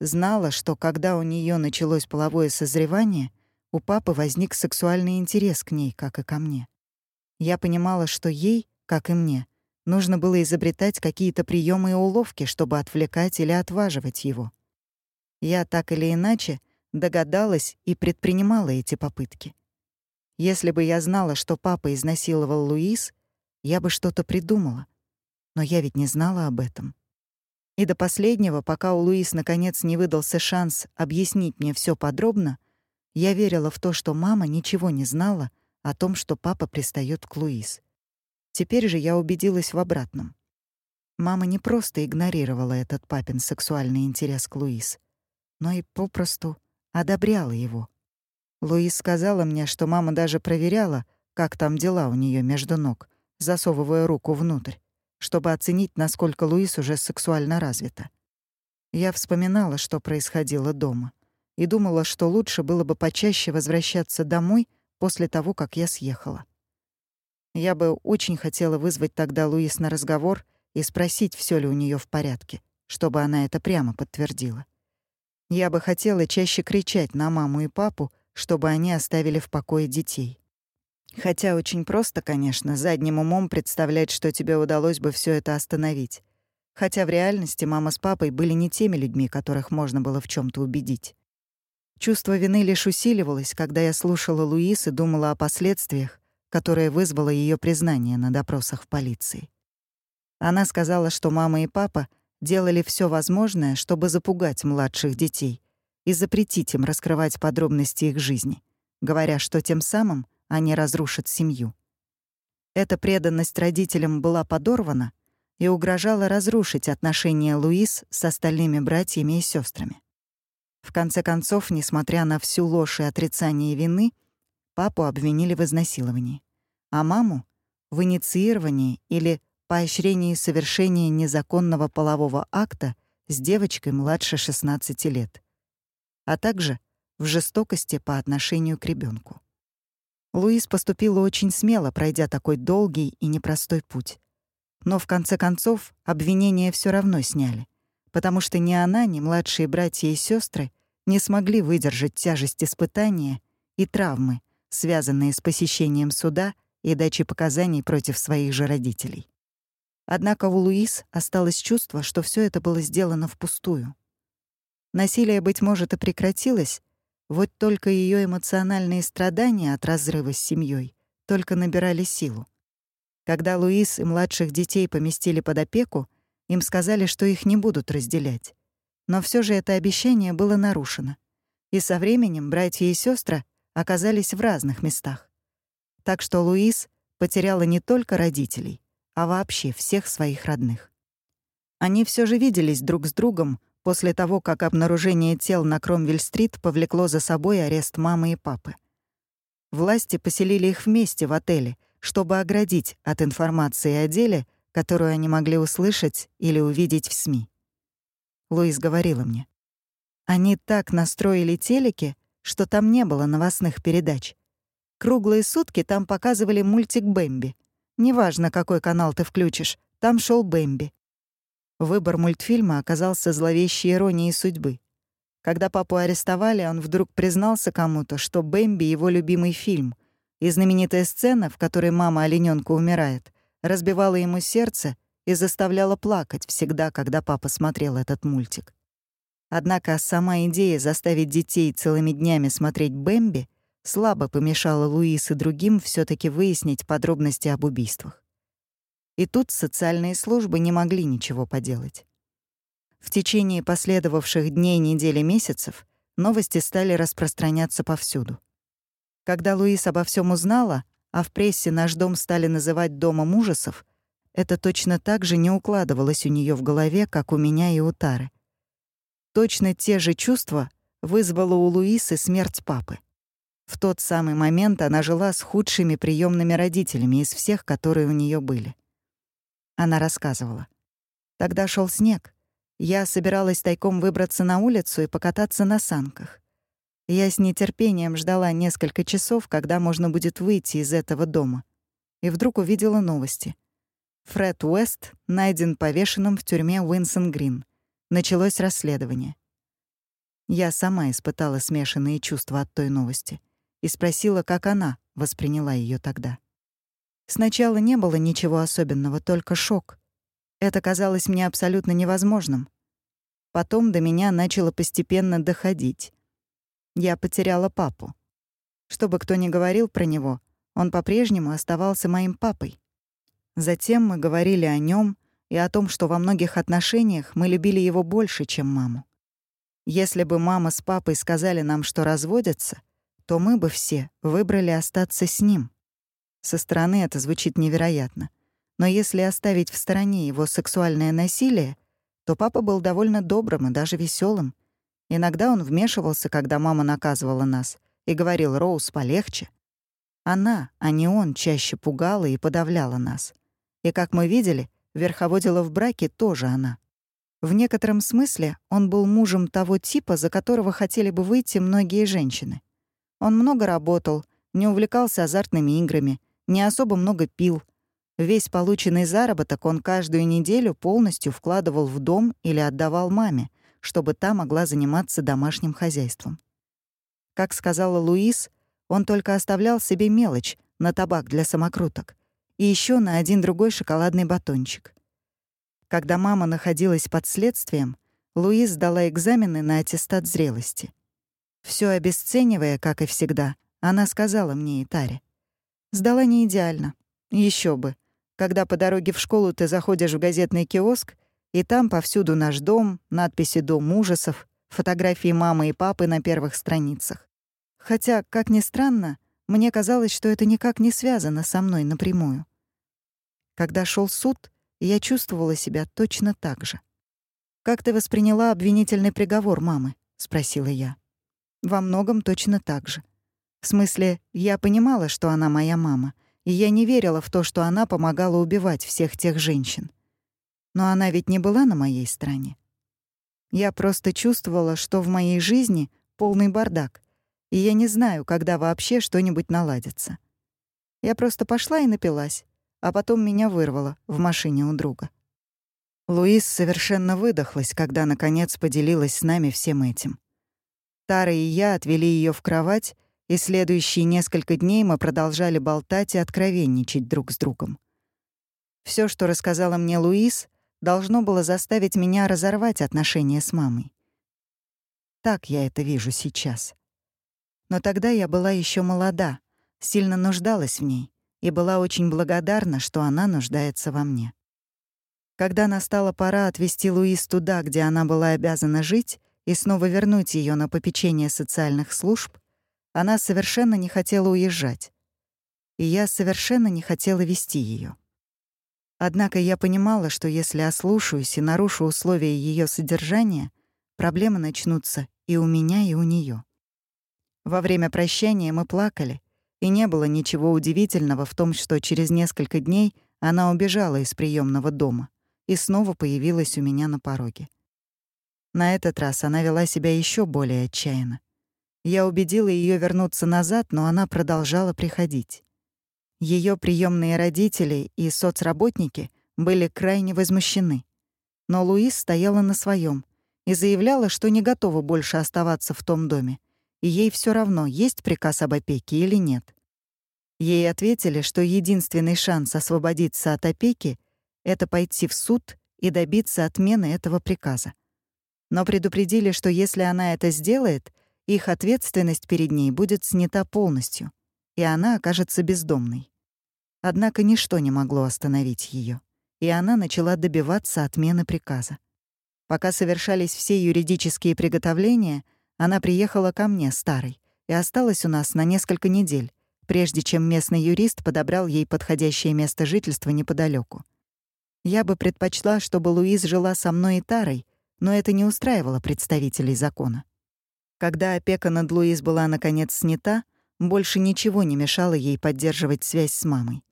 Знала, что когда у нее началось половое созревание, у папы возник сексуальный интерес к ней, как и ко мне. Я понимала, что ей, как и мне, нужно было изобретать какие-то приемы и уловки, чтобы отвлекать или отваживать его. Я так или иначе догадалась и предпринимала эти попытки. Если бы я знала, что папа изнасиловал Луиз, я бы что-то придумала. Но я ведь не знала об этом. И до последнего, пока у Луиз наконец не выдался шанс объяснить мне все подробно, я верила в то, что мама ничего не знала о том, что папа пристает к Луиз. Теперь же я убедилась в обратном. Мама не просто игнорировала этот папин сексуальный интерес к Луиз, но и попросту одобряла его. Луиз сказала мне, что мама даже проверяла, как там дела у нее между ног, засовывая руку внутрь чтобы оценить, насколько Луис уже сексуально развита. Я вспоминала, что происходило дома, и думала, что лучше было бы почаще возвращаться домой после того, как я съехала. Я бы очень хотела вызвать тогда Луис на разговор и спросить, все ли у нее в порядке, чтобы она это прямо подтвердила. Я бы хотела чаще кричать на маму и папу, чтобы они оставили в покое детей. Хотя очень просто, конечно, задним умом представлять, что тебе удалось бы все это остановить. Хотя в реальности мама с папой были не теми людьми, которых можно было в чем то убедить. Чувство вины лишь усиливалось, когда я слушала Луис и думала о последствиях, которые вызвало ее признание на допросах в полиции. Она сказала, что мама и папа делали все возможное, чтобы запугать младших детей и запретить им раскрывать подробности их жизни, говоря, что тем самым они разрушат семью. Эта преданность родителям была подорвана и угрожала разрушить отношения Луис с остальными братьями и сестрами. В конце концов, несмотря на всю ложь и отрицание вины, папу обвинили в изнасиловании, а маму — в инициировании или поощрении совершения незаконного полового акта с девочкой младше 16 лет, а также в жестокости по отношению к ребенку. Луис поступила очень смело, пройдя такой долгий и непростой путь. Но в конце концов обвинения все равно сняли, потому что ни она, ни младшие братья и сестры не смогли выдержать тяжесть испытания и травмы, связанные с посещением суда и дачей показаний против своих же родителей. Однако у Луис осталось чувство, что все это было сделано впустую. Насилие, быть может, и прекратилось, вот только ее эмоциональные страдания от разрыва с семьей только набирали силу. Когда Луис и младших детей поместили под опеку, им сказали, что их не будут разделять. Но все же это обещание было нарушено. И со временем братья и сестры оказались в разных местах. Так что Луис потеряла не только родителей, а вообще всех своих родных. Они все же виделись друг с другом после того, как обнаружение тел на Кромвель-стрит повлекло за собой арест мамы и папы. Власти поселили их вместе в отеле, чтобы оградить от информации о деле, которую они могли услышать или увидеть в СМИ. Луис говорила мне. Они так настроили телеки, что там не было новостных передач. Круглые сутки там показывали мультик «Бэмби». Неважно, какой канал ты включишь, там шел «Бэмби». Выбор мультфильма оказался зловещей иронией судьбы. Когда папу арестовали, он вдруг признался кому-то, что «Бэмби» — его любимый фильм, и знаменитая сцена, в которой мама оленёнка умирает, разбивала ему сердце и заставляла плакать всегда, когда папа смотрел этот мультик. Однако сама идея заставить детей целыми днями смотреть «Бэмби» слабо помешала Луис и другим все таки выяснить подробности об убийствах. И тут социальные службы не могли ничего поделать. В течение последовавших дней, недель и месяцев новости стали распространяться повсюду. Когда Луис обо всем узнала, а в прессе наш дом стали называть «домом ужасов», это точно так же не укладывалось у нее в голове, как у меня и у Тары. Точно те же чувства вызвала у Луисы смерть папы. В тот самый момент она жила с худшими приемными родителями из всех, которые у нее были. Она рассказывала. Тогда шел снег. Я собиралась тайком выбраться на улицу и покататься на санках. Я с нетерпением ждала несколько часов, когда можно будет выйти из этого дома. И вдруг увидела новости. Фред Уэст найден повешенным в тюрьме Уинсон Грин. Началось расследование. Я сама испытала смешанные чувства от той новости и спросила, как она восприняла ее тогда. Сначала не было ничего особенного, только шок. Это казалось мне абсолютно невозможным. Потом до меня начало постепенно доходить. Я потеряла папу. Что бы кто ни говорил про него, он по-прежнему оставался моим папой. Затем мы говорили о нем и о том, что во многих отношениях мы любили его больше, чем маму. Если бы мама с папой сказали нам, что разводятся, то мы бы все выбрали остаться с ним. Со стороны это звучит невероятно. Но если оставить в стороне его сексуальное насилие, то папа был довольно добрым и даже веселым, Иногда он вмешивался, когда мама наказывала нас, и говорил «Роуз, полегче». Она, а не он, чаще пугала и подавляла нас. И, как мы видели, верховодила в браке тоже она. В некотором смысле он был мужем того типа, за которого хотели бы выйти многие женщины. Он много работал, не увлекался азартными играми, не особо много пил. Весь полученный заработок он каждую неделю полностью вкладывал в дом или отдавал маме — чтобы та могла заниматься домашним хозяйством. Как сказала Луис, он только оставлял себе мелочь на табак для самокруток и еще на один другой шоколадный батончик. Когда мама находилась под следствием, Луис сдала экзамены на аттестат зрелости. Все обесценивая, как и всегда, она сказала мне и Таре. «Сдала не идеально. Еще бы. Когда по дороге в школу ты заходишь в газетный киоск, и там повсюду наш дом, надписи «Дом ужасов», фотографии мамы и папы на первых страницах. Хотя, как ни странно, мне казалось, что это никак не связано со мной напрямую. Когда шел суд, я чувствовала себя точно так же. «Как ты восприняла обвинительный приговор мамы?» — спросила я. «Во многом точно так же. В смысле, я понимала, что она моя мама, и я не верила в то, что она помогала убивать всех тех женщин. Но она ведь не была на моей стороне. Я просто чувствовала, что в моей жизни полный бардак, и я не знаю, когда вообще что-нибудь наладится. Я просто пошла и напилась, а потом меня вырвало в машине у друга. Луис совершенно выдохлась, когда, наконец, поделилась с нами всем этим. Тара и я отвели ее в кровать, и следующие несколько дней мы продолжали болтать и откровенничать друг с другом. Все, что рассказала мне Луис, должно было заставить меня разорвать отношения с мамой. Так я это вижу сейчас. Но тогда я была еще молода, сильно нуждалась в ней и была очень благодарна, что она нуждается во мне. Когда настала пора отвезти Луис туда, где она была обязана жить, и снова вернуть ее на попечение социальных служб, она совершенно не хотела уезжать. И я совершенно не хотела вести ее. Однако я понимала, что если ослушаюсь и нарушу условия ее содержания, проблемы начнутся и у меня, и у нее. Во время прощания мы плакали, и не было ничего удивительного в том, что через несколько дней она убежала из приемного дома и снова появилась у меня на пороге. На этот раз она вела себя еще более отчаянно. Я убедила ее вернуться назад, но она продолжала приходить. Ее приемные родители и соцработники были крайне возмущены. Но Луис стояла на своем и заявляла, что не готова больше оставаться в том доме, и ей все равно, есть приказ об опеке или нет. Ей ответили, что единственный шанс освободиться от опеки — это пойти в суд и добиться отмены этого приказа. Но предупредили, что если она это сделает, их ответственность перед ней будет снята полностью, и она окажется бездомной. Однако ничто не могло остановить ее, и она начала добиваться отмены приказа. Пока совершались все юридические приготовления, она приехала ко мне, старой, и осталась у нас на несколько недель, прежде чем местный юрист подобрал ей подходящее место жительства неподалеку. Я бы предпочла, чтобы Луиз жила со мной и Тарой, но это не устраивало представителей закона. Когда опека над Луиз была наконец снята, больше ничего не мешало ей поддерживать связь с мамой.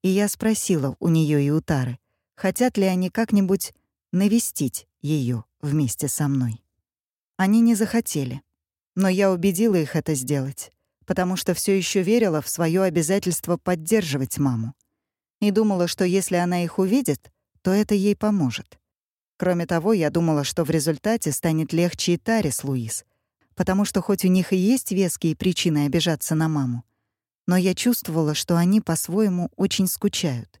И я спросила у нее и у Тары, хотят ли они как-нибудь навестить ее вместе со мной. Они не захотели, но я убедила их это сделать, потому что все еще верила в свое обязательство поддерживать маму. И думала, что если она их увидит, то это ей поможет. Кроме того, я думала, что в результате станет легче и Таре с Луис, потому что хоть у них и есть веские причины обижаться на маму, но я чувствовала, что они по-своему очень скучают.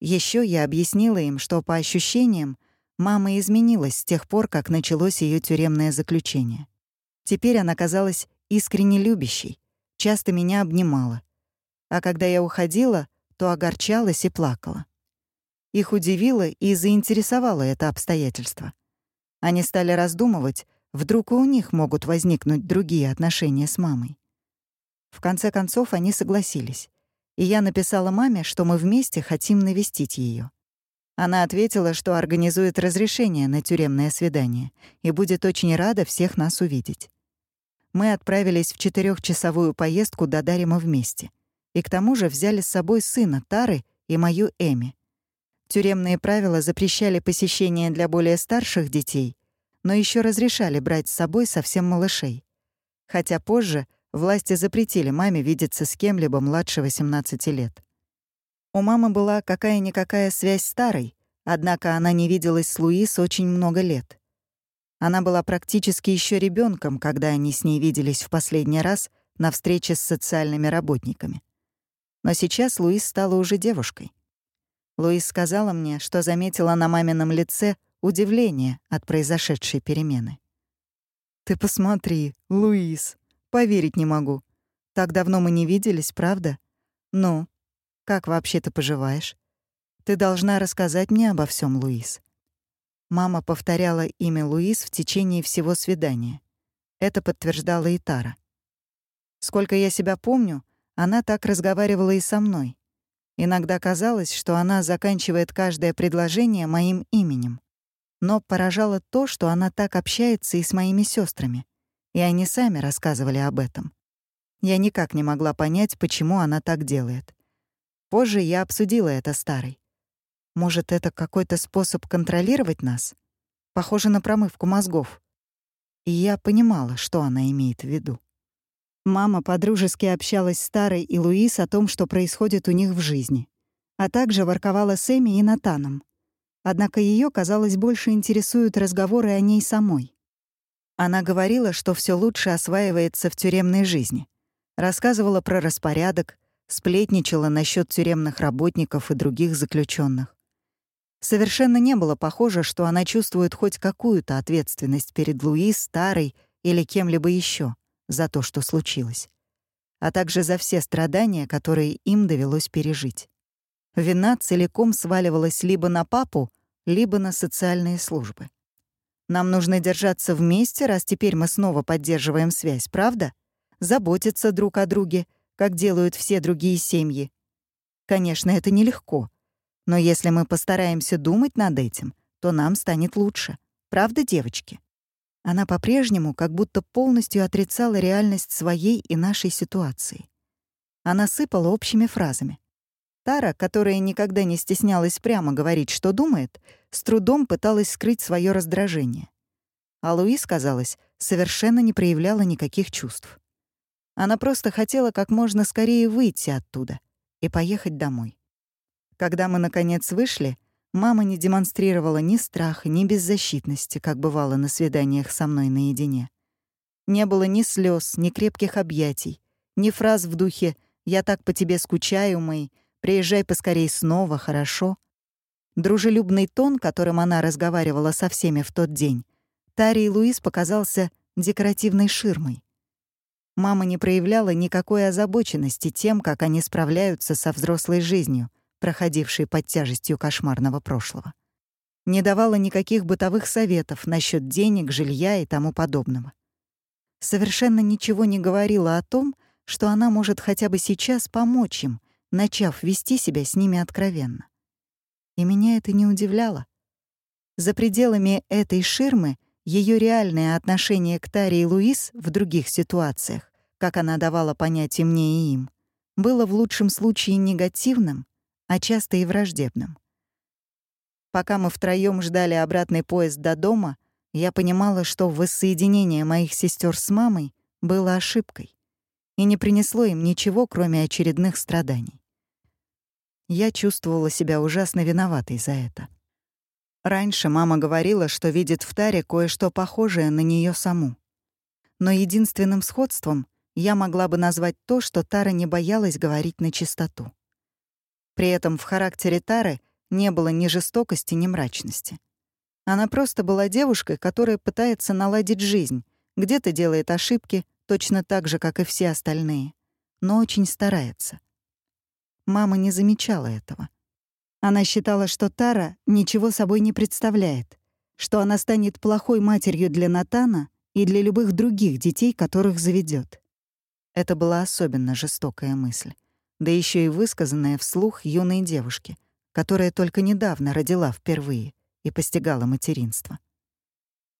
Еще я объяснила им, что по ощущениям мама изменилась с тех пор, как началось ее тюремное заключение. Теперь она казалась искренне любящей, часто меня обнимала. А когда я уходила, то огорчалась и плакала. Их удивило и заинтересовало это обстоятельство. Они стали раздумывать, вдруг и у них могут возникнуть другие отношения с мамой. В конце концов, они согласились. И я написала маме, что мы вместе хотим навестить ее. Она ответила, что организует разрешение на тюремное свидание и будет очень рада всех нас увидеть. Мы отправились в четырехчасовую поездку до Дарима вместе. И к тому же взяли с собой сына Тары и мою Эми. Тюремные правила запрещали посещение для более старших детей, но еще разрешали брать с собой совсем малышей. Хотя позже власти запретили маме видеться с кем-либо младше 18 лет. У мамы была какая-никакая связь с Тарой, однако она не виделась с Луис очень много лет. Она была практически еще ребенком, когда они с ней виделись в последний раз на встрече с социальными работниками. Но сейчас Луис стала уже девушкой. Луис сказала мне, что заметила на мамином лице удивление от произошедшей перемены. «Ты посмотри, Луис, поверить не могу. Так давно мы не виделись, правда? Ну, как вообще ты поживаешь? Ты должна рассказать мне обо всем, Луис». Мама повторяла имя Луис в течение всего свидания. Это подтверждала и Тара. Сколько я себя помню, она так разговаривала и со мной. Иногда казалось, что она заканчивает каждое предложение моим именем. Но поражало то, что она так общается и с моими сестрами, и они сами рассказывали об этом. Я никак не могла понять, почему она так делает. Позже я обсудила это старой. Может, это какой-то способ контролировать нас? Похоже на промывку мозгов. И я понимала, что она имеет в виду. Мама подружески общалась с Тарой и Луис о том, что происходит у них в жизни, а также ворковала с Эми и Натаном. Однако ее, казалось, больше интересуют разговоры о ней самой. Она говорила, что все лучше осваивается в тюремной жизни. Рассказывала про распорядок, сплетничала насчет тюремных работников и других заключенных. Совершенно не было похоже, что она чувствует хоть какую-то ответственность перед Луис, Старой или кем-либо еще за то, что случилось, а также за все страдания, которые им довелось пережить. Вина целиком сваливалась либо на папу, либо на социальные службы. Нам нужно держаться вместе, раз теперь мы снова поддерживаем связь, правда? Заботиться друг о друге, как делают все другие семьи. Конечно, это нелегко — но если мы постараемся думать над этим, то нам станет лучше. Правда, девочки? Она по-прежнему как будто полностью отрицала реальность своей и нашей ситуации. Она сыпала общими фразами. Тара, которая никогда не стеснялась прямо говорить, что думает, с трудом пыталась скрыть свое раздражение. А Луис, казалось, совершенно не проявляла никаких чувств. Она просто хотела как можно скорее выйти оттуда и поехать домой. Когда мы, наконец, вышли, мама не демонстрировала ни страха, ни беззащитности, как бывало на свиданиях со мной наедине. Не было ни слез, ни крепких объятий, ни фраз в духе «Я так по тебе скучаю, мой», «Приезжай поскорей снова, хорошо». Дружелюбный тон, которым она разговаривала со всеми в тот день, Таре и Луис показался декоративной ширмой. Мама не проявляла никакой озабоченности тем, как они справляются со взрослой жизнью, проходившей под тяжестью кошмарного прошлого. Не давала никаких бытовых советов насчет денег, жилья и тому подобного. Совершенно ничего не говорила о том, что она может хотя бы сейчас помочь им, начав вести себя с ними откровенно. И меня это не удивляло. За пределами этой ширмы ее реальное отношение к Таре и Луис в других ситуациях, как она давала понять и мне, и им, было в лучшем случае негативным, а часто и враждебным. Пока мы втроём ждали обратный поезд до дома, я понимала, что воссоединение моих сестер с мамой было ошибкой и не принесло им ничего, кроме очередных страданий. Я чувствовала себя ужасно виноватой за это. Раньше мама говорила, что видит в Таре кое-что похожее на нее саму. Но единственным сходством я могла бы назвать то, что Тара не боялась говорить на чистоту. При этом в характере Тары не было ни жестокости, ни мрачности. Она просто была девушкой, которая пытается наладить жизнь, где-то делает ошибки, точно так же, как и все остальные, но очень старается. Мама не замечала этого. Она считала, что Тара ничего собой не представляет, что она станет плохой матерью для Натана и для любых других детей, которых заведет. Это была особенно жестокая мысль, да еще и высказанная вслух юной девушке, которая только недавно родила впервые и постигала материнство.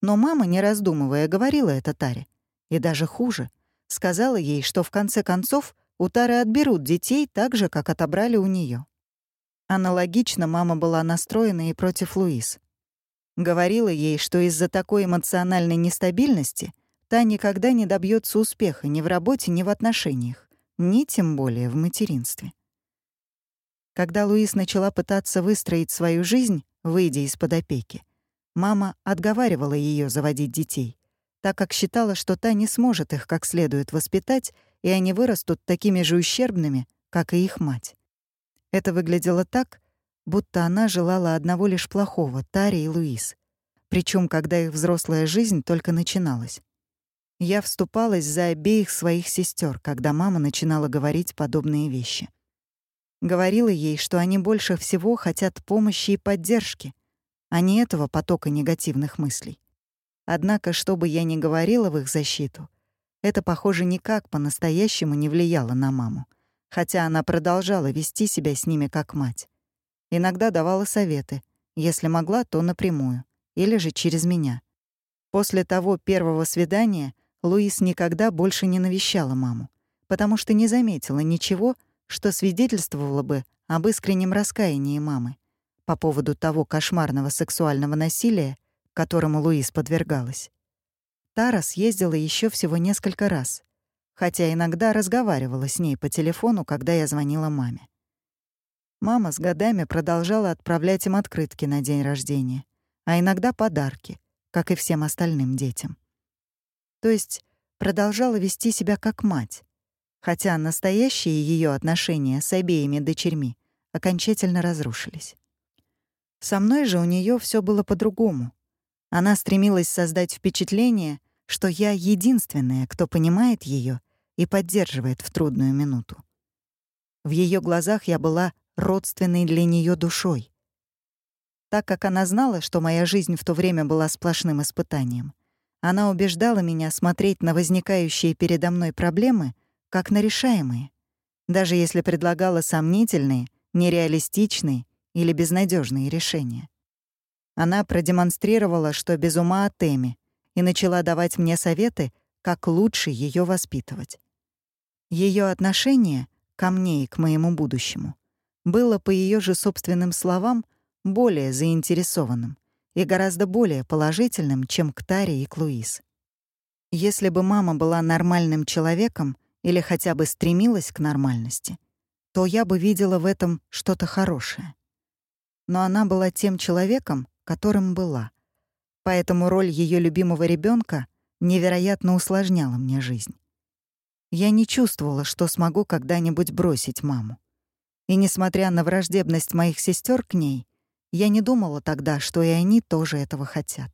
Но мама, не раздумывая, говорила это Таре. И даже хуже, сказала ей, что в конце концов у Тары отберут детей так же, как отобрали у нее. Аналогично мама была настроена и против Луиз. Говорила ей, что из-за такой эмоциональной нестабильности та никогда не добьется успеха ни в работе, ни в отношениях, ни тем более в материнстве. Когда Луиз начала пытаться выстроить свою жизнь, выйдя из-под опеки, мама отговаривала ее заводить детей, так как считала, что та не сможет их как следует воспитать, и они вырастут такими же ущербными, как и их мать. Это выглядело так, будто она желала одного лишь плохого — Таре и Луис. Причем, когда их взрослая жизнь только начиналась. Я вступалась за обеих своих сестер, когда мама начинала говорить подобные вещи. Говорила ей, что они больше всего хотят помощи и поддержки, а не этого потока негативных мыслей. Однако, что бы я ни говорила в их защиту, это, похоже, никак по-настоящему не влияло на маму хотя она продолжала вести себя с ними как мать. Иногда давала советы, если могла, то напрямую, или же через меня. После того первого свидания Луис никогда больше не навещала маму, потому что не заметила ничего, что свидетельствовало бы об искреннем раскаянии мамы по поводу того кошмарного сексуального насилия, которому Луис подвергалась. Тара съездила еще всего несколько раз, хотя иногда разговаривала с ней по телефону, когда я звонила маме. Мама с годами продолжала отправлять им открытки на день рождения, а иногда подарки, как и всем остальным детям. То есть продолжала вести себя как мать, хотя настоящие ее отношения с обеими дочерьми окончательно разрушились. Со мной же у нее все было по-другому. Она стремилась создать впечатление, что я единственная, кто понимает ее и поддерживает в трудную минуту. В ее глазах я была родственной для нее душой. Так как она знала, что моя жизнь в то время была сплошным испытанием, она убеждала меня смотреть на возникающие передо мной проблемы как на решаемые, даже если предлагала сомнительные, нереалистичные или безнадежные решения. Она продемонстрировала, что без ума о теме, и начала давать мне советы, как лучше ее воспитывать. Ее отношение ко мне и к моему будущему было, по ее же собственным словам, более заинтересованным и гораздо более положительным, чем к Таре и к Луис. Если бы мама была нормальным человеком или хотя бы стремилась к нормальности, то я бы видела в этом что-то хорошее. Но она была тем человеком, которым была. Поэтому роль ее любимого ребенка невероятно усложняла мне жизнь. Я не чувствовала, что смогу когда-нибудь бросить маму. И несмотря на враждебность моих сестер к ней, я не думала тогда, что и они тоже этого хотят.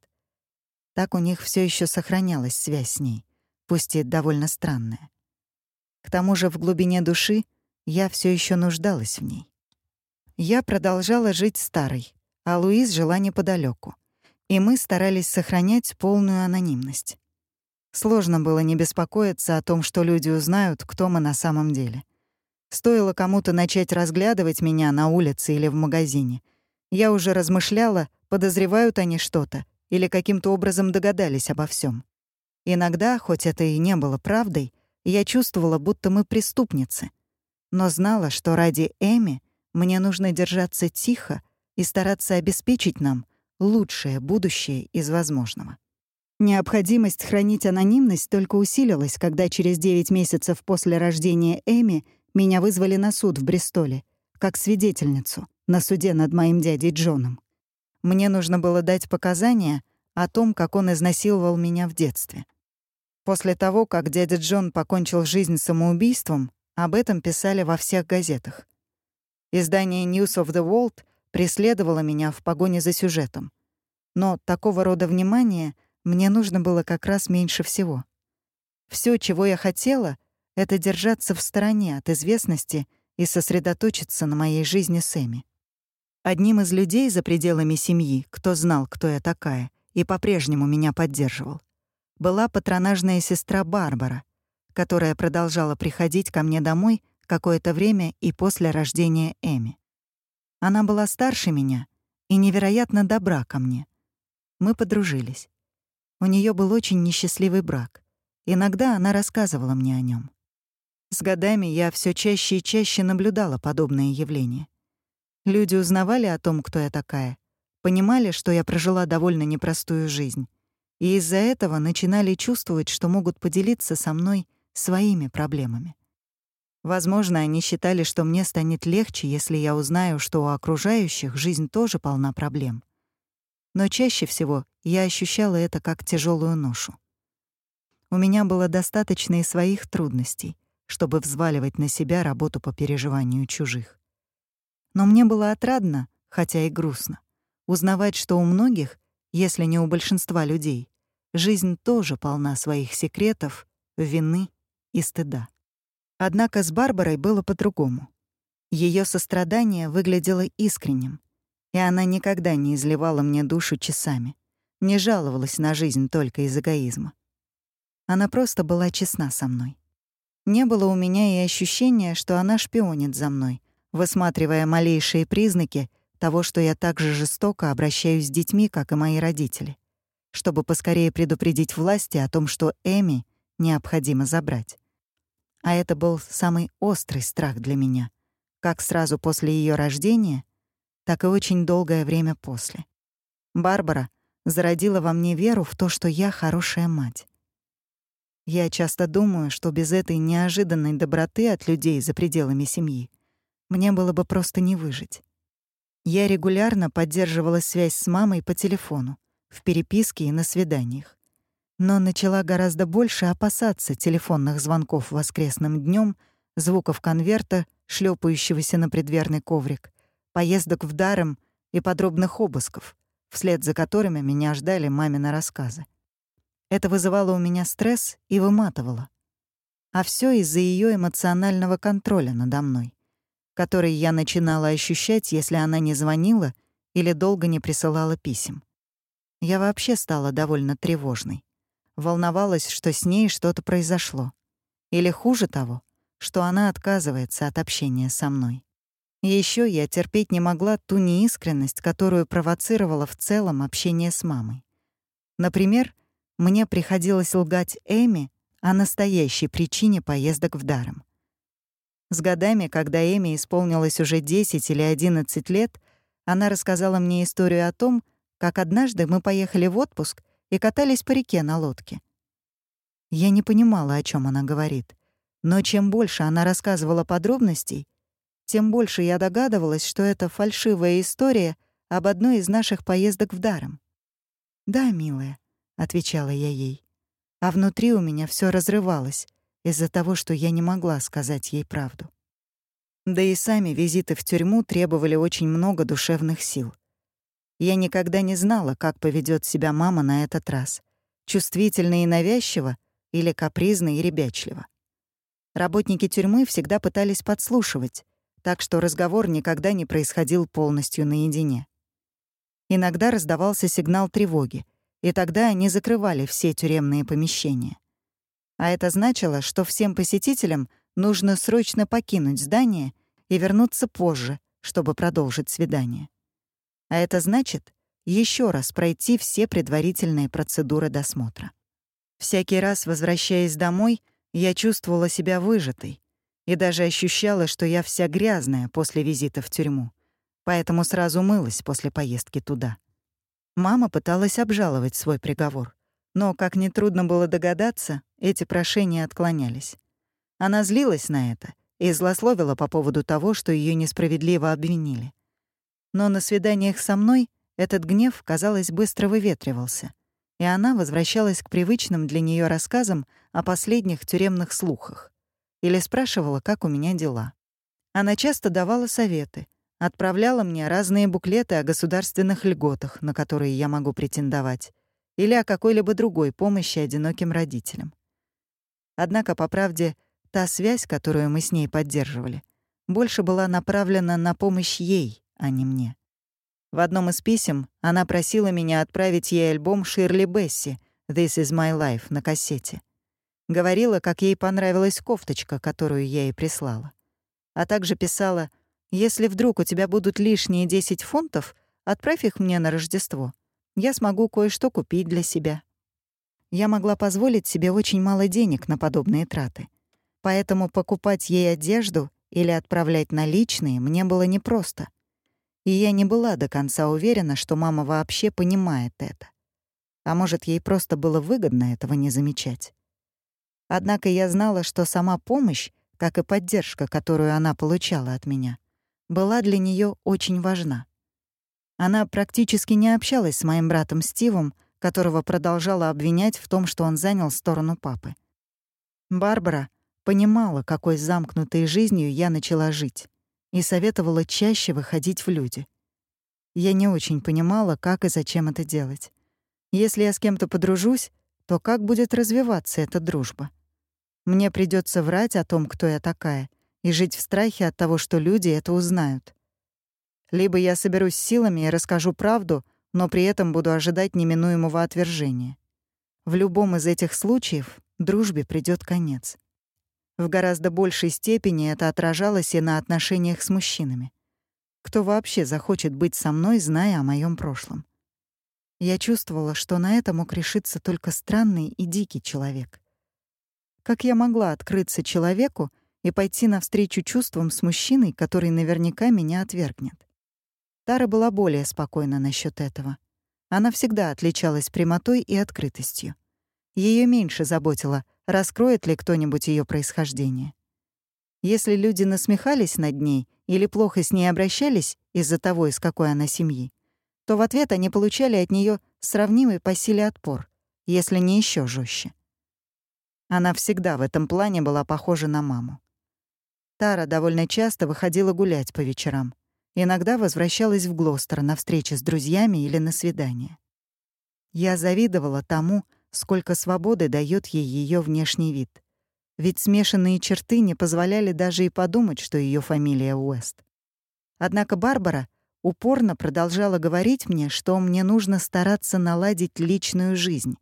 Так у них все еще сохранялась связь с ней, пусть и довольно странная. К тому же в глубине души я все еще нуждалась в ней. Я продолжала жить старой, а Луиз жила неподалеку, и мы старались сохранять полную анонимность. Сложно было не беспокоиться о том, что люди узнают, кто мы на самом деле. Стоило кому-то начать разглядывать меня на улице или в магазине. Я уже размышляла, подозревают они что-то или каким-то образом догадались обо всем. Иногда, хоть это и не было правдой, я чувствовала, будто мы преступницы. Но знала, что ради Эми мне нужно держаться тихо, и стараться обеспечить нам лучшее будущее из возможного. Необходимость хранить анонимность только усилилась, когда через 9 месяцев после рождения Эми меня вызвали на суд в Бристоле, как свидетельницу, на суде над моим дядей Джоном. Мне нужно было дать показания о том, как он изнасиловал меня в детстве. После того, как дядя Джон покончил жизнь самоубийством, об этом писали во всех газетах. Издание News of the World преследовало меня в погоне за сюжетом. Но такого рода внимание мне нужно было как раз меньше всего. Все, чего я хотела, — это держаться в стороне от известности и сосредоточиться на моей жизни с Эми. Одним из людей за пределами семьи, кто знал, кто я такая, и по-прежнему меня поддерживал, была патронажная сестра Барбара, которая продолжала приходить ко мне домой какое-то время и после рождения Эми. Она была старше меня и невероятно добра ко мне. Мы подружились. У нее был очень несчастливый брак. Иногда она рассказывала мне о нем. С годами я все чаще и чаще наблюдала подобные явления. Люди узнавали о том, кто я такая, понимали, что я прожила довольно непростую жизнь, и из-за этого начинали чувствовать, что могут поделиться со мной своими проблемами. Возможно, они считали, что мне станет легче, если я узнаю, что у окружающих жизнь тоже полна проблем. Но чаще всего я ощущала это как тяжелую ношу. У меня было достаточно и своих трудностей, чтобы взваливать на себя работу по переживанию чужих. Но мне было отрадно, хотя и грустно, узнавать, что у многих, если не у большинства людей, жизнь тоже полна своих секретов, вины и стыда. Однако с Барбарой было по-другому. Ее сострадание выглядело искренним, и она никогда не изливала мне душу часами, не жаловалась на жизнь только из эгоизма. Она просто была честна со мной. Не было у меня и ощущения, что она шпионит за мной, высматривая малейшие признаки того, что я так же жестоко обращаюсь с детьми, как и мои родители, чтобы поскорее предупредить власти о том, что Эми необходимо забрать. А это был самый острый страх для меня, как сразу после ее рождения, так и очень долгое время после. Барбара зародила во мне веру в то, что я хорошая мать. Я часто думаю, что без этой неожиданной доброты от людей за пределами семьи мне было бы просто не выжить. Я регулярно поддерживала связь с мамой по телефону, в переписке и на свиданиях. Но начала гораздо больше опасаться телефонных звонков воскресным днем, звуков конверта, шлепающегося на предверный коврик, поездок в даром и подробных обысков, вслед за которыми меня ждали мамины рассказы. Это вызывало у меня стресс и выматывало. А все из-за ее эмоционального контроля надо мной который я начинала ощущать, если она не звонила или долго не присылала писем. Я вообще стала довольно тревожной. Волновалась, что с ней что-то произошло. Или хуже того, что она отказывается от общения со мной. И ещё я терпеть не могла ту неискренность, которую провоцировала в целом общение с мамой. Например, мне приходилось лгать Эми о настоящей причине поездок в Даром. С годами, когда Эми исполнилось уже 10 или 11 лет, она рассказала мне историю о том, как однажды мы поехали в отпуск и катались по реке на лодке. Я не понимала, о чем она говорит, но чем больше она рассказывала подробностей, тем больше я догадывалась, что это фальшивая история об одной из наших поездок в Даром. «Да, милая», — отвечала я ей, а внутри у меня все разрывалось — из-за того, что я не могла сказать ей правду. Да и сами визиты в тюрьму требовали очень много душевных сил. Я никогда не знала, как поведет себя мама на этот раз. Чувствительно и навязчиво или капризно и ребячливо. Работники тюрьмы всегда пытались подслушивать, так что разговор никогда не происходил полностью наедине. Иногда раздавался сигнал тревоги, и тогда они закрывали все тюремные помещения. А это значило, что всем посетителям нужно срочно покинуть здание и вернуться позже, чтобы продолжить свидание. А это значит еще раз пройти все предварительные процедуры досмотра. Всякий раз, возвращаясь домой, я чувствовала себя выжатой и даже ощущала, что я вся грязная после визита в тюрьму, поэтому сразу мылась после поездки туда. Мама пыталась обжаловать свой приговор, но, как нетрудно было догадаться, эти прошения отклонялись. Она злилась на это и злословила по поводу того, что ее несправедливо обвинили. Но на свиданиях со мной этот гнев, казалось, быстро выветривался, и она возвращалась к привычным для нее рассказам о последних тюремных слухах или спрашивала, как у меня дела. Она часто давала советы, отправляла мне разные буклеты о государственных льготах, на которые я могу претендовать, или о какой-либо другой помощи одиноким родителям. Однако, по правде, та связь, которую мы с ней поддерживали, больше была направлена на помощь ей, а не мне. В одном из писем она просила меня отправить ей альбом Ширли Бесси «This is my life» на кассете. Говорила, как ей понравилась кофточка, которую я ей прислала а также писала «Если вдруг у тебя будут лишние 10 фунтов, отправь их мне на Рождество. Я смогу кое-что купить для себя». Я могла позволить себе очень мало денег на подобные траты. Поэтому покупать ей одежду или отправлять наличные мне было непросто. И я не была до конца уверена, что мама вообще понимает это. А может, ей просто было выгодно этого не замечать. Однако я знала, что сама помощь как и поддержка, которую она получала от меня, была для нее очень важна. Она практически не общалась с моим братом Стивом, которого продолжала обвинять в том, что он занял сторону папы. Барбара понимала, какой замкнутой жизнью я начала жить, и советовала чаще выходить в люди. Я не очень понимала, как и зачем это делать. Если я с кем-то подружусь, то как будет развиваться эта дружба? Мне придется врать о том, кто я такая, и жить в страхе от того, что люди это узнают. Либо я соберусь силами и расскажу правду, но при этом буду ожидать неминуемого отвержения. В любом из этих случаев дружбе придёт конец. В гораздо большей степени это отражалось и на отношениях с мужчинами. Кто вообще захочет быть со мной, зная о моем прошлом? Я чувствовала, что на это мог решиться только странный и дикий человек. Как я могла открыться человеку и пойти навстречу чувствам с мужчиной, который наверняка меня отвергнет? Тара была более спокойна насчет этого. Она всегда отличалась прямотой и открытостью. Ее меньше заботило, раскроет ли кто-нибудь ее происхождение. Если люди насмехались над ней или плохо с ней обращались из-за того, из какой она семьи, то в ответ они получали от нее сравнимый по силе отпор, если не еще жестче. Она всегда в этом плане была похожа на маму. Тара довольно часто выходила гулять по вечерам. Иногда возвращалась в Глостер на встречи с друзьями или на свидание. Я завидовала тому, сколько свободы дает ей ее внешний вид. Ведь смешанные черты не позволяли даже и подумать, что ее фамилия Уэст. Однако Барбара упорно продолжала говорить мне, что мне нужно стараться наладить личную жизнь,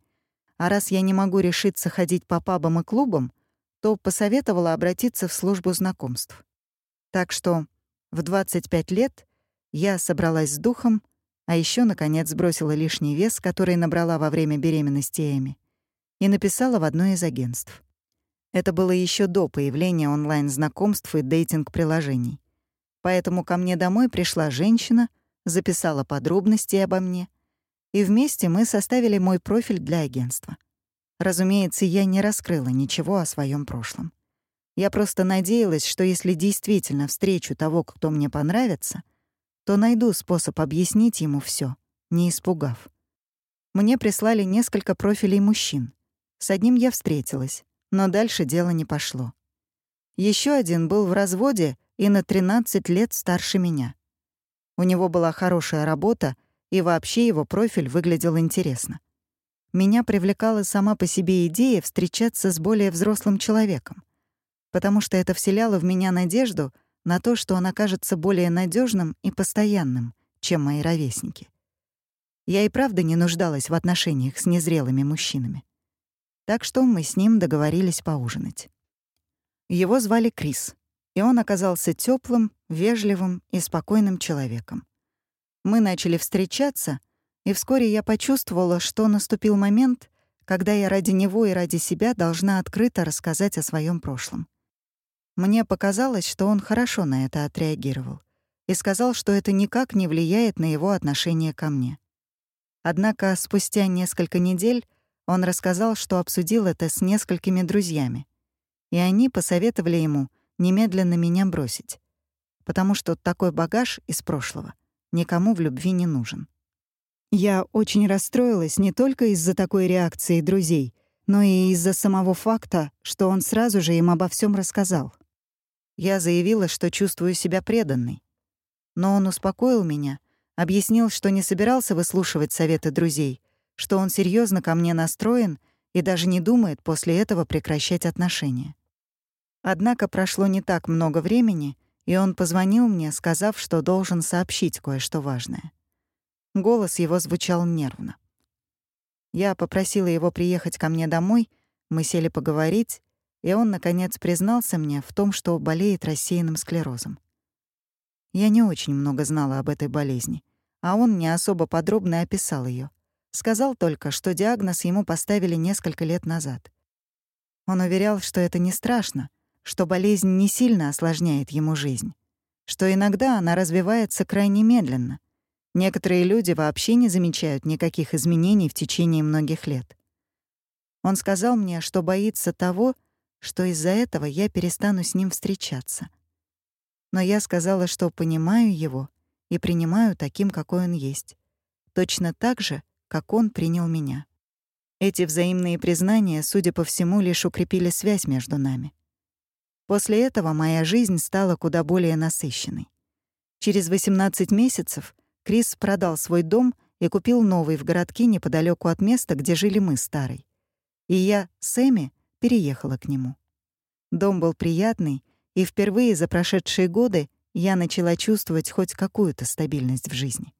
а раз я не могу решиться ходить по пабам и клубам, то посоветовала обратиться в службу знакомств. Так что в 25 лет я собралась с духом, а еще наконец, сбросила лишний вес, который набрала во время беременности Эми, и написала в одно из агентств. Это было еще до появления онлайн-знакомств и дейтинг-приложений. Поэтому ко мне домой пришла женщина, записала подробности обо мне — и вместе мы составили мой профиль для агентства. Разумеется, я не раскрыла ничего о своем прошлом. Я просто надеялась, что если действительно встречу того, кто мне понравится, то найду способ объяснить ему все, не испугав. Мне прислали несколько профилей мужчин. С одним я встретилась, но дальше дело не пошло. Еще один был в разводе и на 13 лет старше меня. У него была хорошая работа, и вообще его профиль выглядел интересно. Меня привлекала сама по себе идея встречаться с более взрослым человеком, потому что это вселяло в меня надежду на то, что он окажется более надежным и постоянным, чем мои ровесники. Я и правда не нуждалась в отношениях с незрелыми мужчинами. Так что мы с ним договорились поужинать. Его звали Крис, и он оказался теплым, вежливым и спокойным человеком. Мы начали встречаться, и вскоре я почувствовала, что наступил момент, когда я ради него и ради себя должна открыто рассказать о своем прошлом. Мне показалось, что он хорошо на это отреагировал. и сказал, что это никак не влияет на его отношение ко мне. Однако спустя несколько недель он рассказал, что обсудил это с несколькими друзьями, и они посоветовали ему немедленно меня бросить, потому что такой багаж из прошлого никому в любви не нужен. Я очень расстроилась не только из-за такой реакции друзей, но и из-за самого факта, что он сразу же им обо всем рассказал. Я заявила, что чувствую себя преданной. Но он успокоил меня, объяснил, что не собирался выслушивать советы друзей, что он серьезно ко мне настроен и даже не думает после этого прекращать отношения. Однако прошло не так много времени, и он позвонил мне, сказав, что должен сообщить кое-что важное. Голос его звучал нервно. Я попросила его приехать ко мне домой, мы сели поговорить, и он, наконец, признался мне в том, что болеет рассеянным склерозом. Я не очень много знала об этой болезни, а он не особо подробно описал ее. Сказал только, что диагноз ему поставили несколько лет назад. Он уверял, что это не страшно, что болезнь не сильно осложняет ему жизнь, что иногда она развивается крайне медленно — Некоторые люди вообще не замечают никаких изменений в течение многих лет. Он сказал мне, что боится того, что из-за этого я перестану с ним встречаться. Но я сказала, что понимаю его и принимаю таким, какой он есть. Точно так же, как он принял меня. Эти взаимные признания, судя по всему, лишь укрепили связь между нами. После этого моя жизнь стала куда более насыщенной. Через 18 месяцев Крис продал свой дом и купил новый в городке неподалеку от места, где жили мы старый. И я с Эми переехала к нему. Дом был приятный, и впервые за прошедшие годы я начала чувствовать хоть какую-то стабильность в жизни.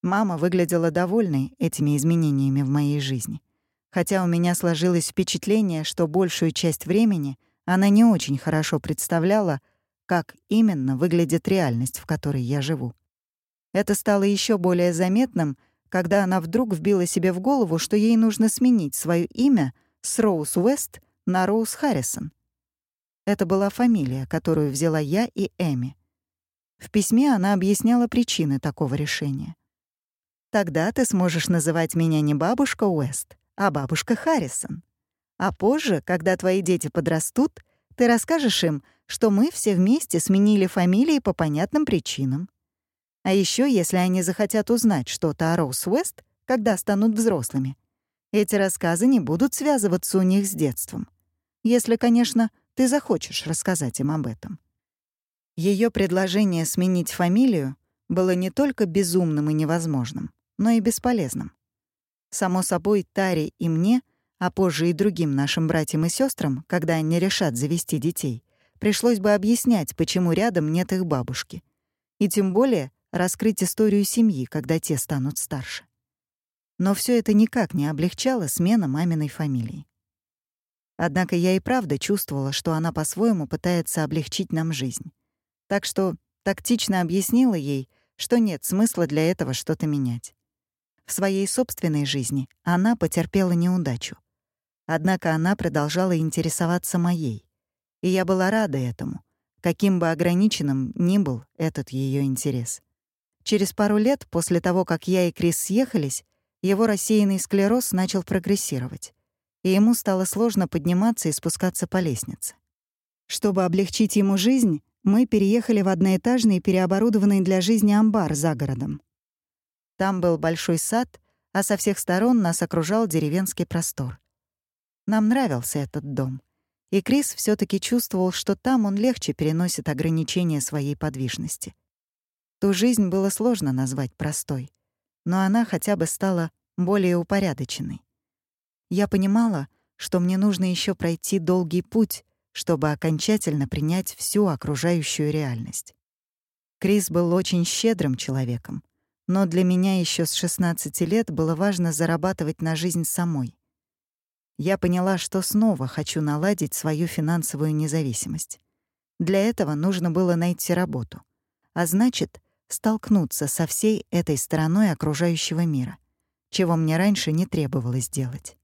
Мама выглядела довольной этими изменениями в моей жизни, хотя у меня сложилось впечатление, что большую часть времени она не очень хорошо представляла, как именно выглядит реальность, в которой я живу. Это стало еще более заметным, когда она вдруг вбила себе в голову, что ей нужно сменить свое имя с Роуз Уэст на Роуз Харрисон. Это была фамилия, которую взяла я и Эми. В письме она объясняла причины такого решения. «Тогда ты сможешь называть меня не бабушка Уэст, а бабушка Харрисон. А позже, когда твои дети подрастут, ты расскажешь им, что мы все вместе сменили фамилии по понятным причинам. А еще, если они захотят узнать что-то о Роуз Уэст, когда станут взрослыми, эти рассказы не будут связываться у них с детством. Если, конечно, ты захочешь рассказать им об этом. Ее предложение сменить фамилию было не только безумным и невозможным, но и бесполезным. Само собой, Таре и мне, а позже и другим нашим братьям и сестрам, когда они решат завести детей, пришлось бы объяснять, почему рядом нет их бабушки. И тем более раскрыть историю семьи, когда те станут старше. Но все это никак не облегчало смена маминой фамилии. Однако я и правда чувствовала, что она по-своему пытается облегчить нам жизнь. Так что тактично объяснила ей, что нет смысла для этого что-то менять. В своей собственной жизни она потерпела неудачу. Однако она продолжала интересоваться моей. И я была рада этому, каким бы ограниченным ни был этот ее интерес. Через пару лет после того, как я и Крис съехались, его рассеянный склероз начал прогрессировать, и ему стало сложно подниматься и спускаться по лестнице. Чтобы облегчить ему жизнь, мы переехали в одноэтажный переоборудованный для жизни амбар за городом. Там был большой сад, а со всех сторон нас окружал деревенский простор. Нам нравился этот дом, и Крис все таки чувствовал, что там он легче переносит ограничения своей подвижности — Ту жизнь было сложно назвать простой, но она хотя бы стала более упорядоченной. Я понимала, что мне нужно еще пройти долгий путь, чтобы окончательно принять всю окружающую реальность. Крис был очень щедрым человеком, но для меня еще с 16 лет было важно зарабатывать на жизнь самой. Я поняла, что снова хочу наладить свою финансовую независимость. Для этого нужно было найти работу. А значит, столкнуться со всей этой стороной окружающего мира, чего мне раньше не требовалось делать.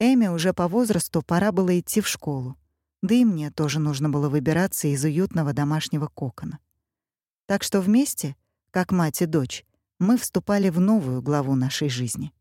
Эми уже по возрасту пора было идти в школу, да и мне тоже нужно было выбираться из уютного домашнего кокона. Так что вместе, как мать и дочь, мы вступали в новую главу нашей жизни.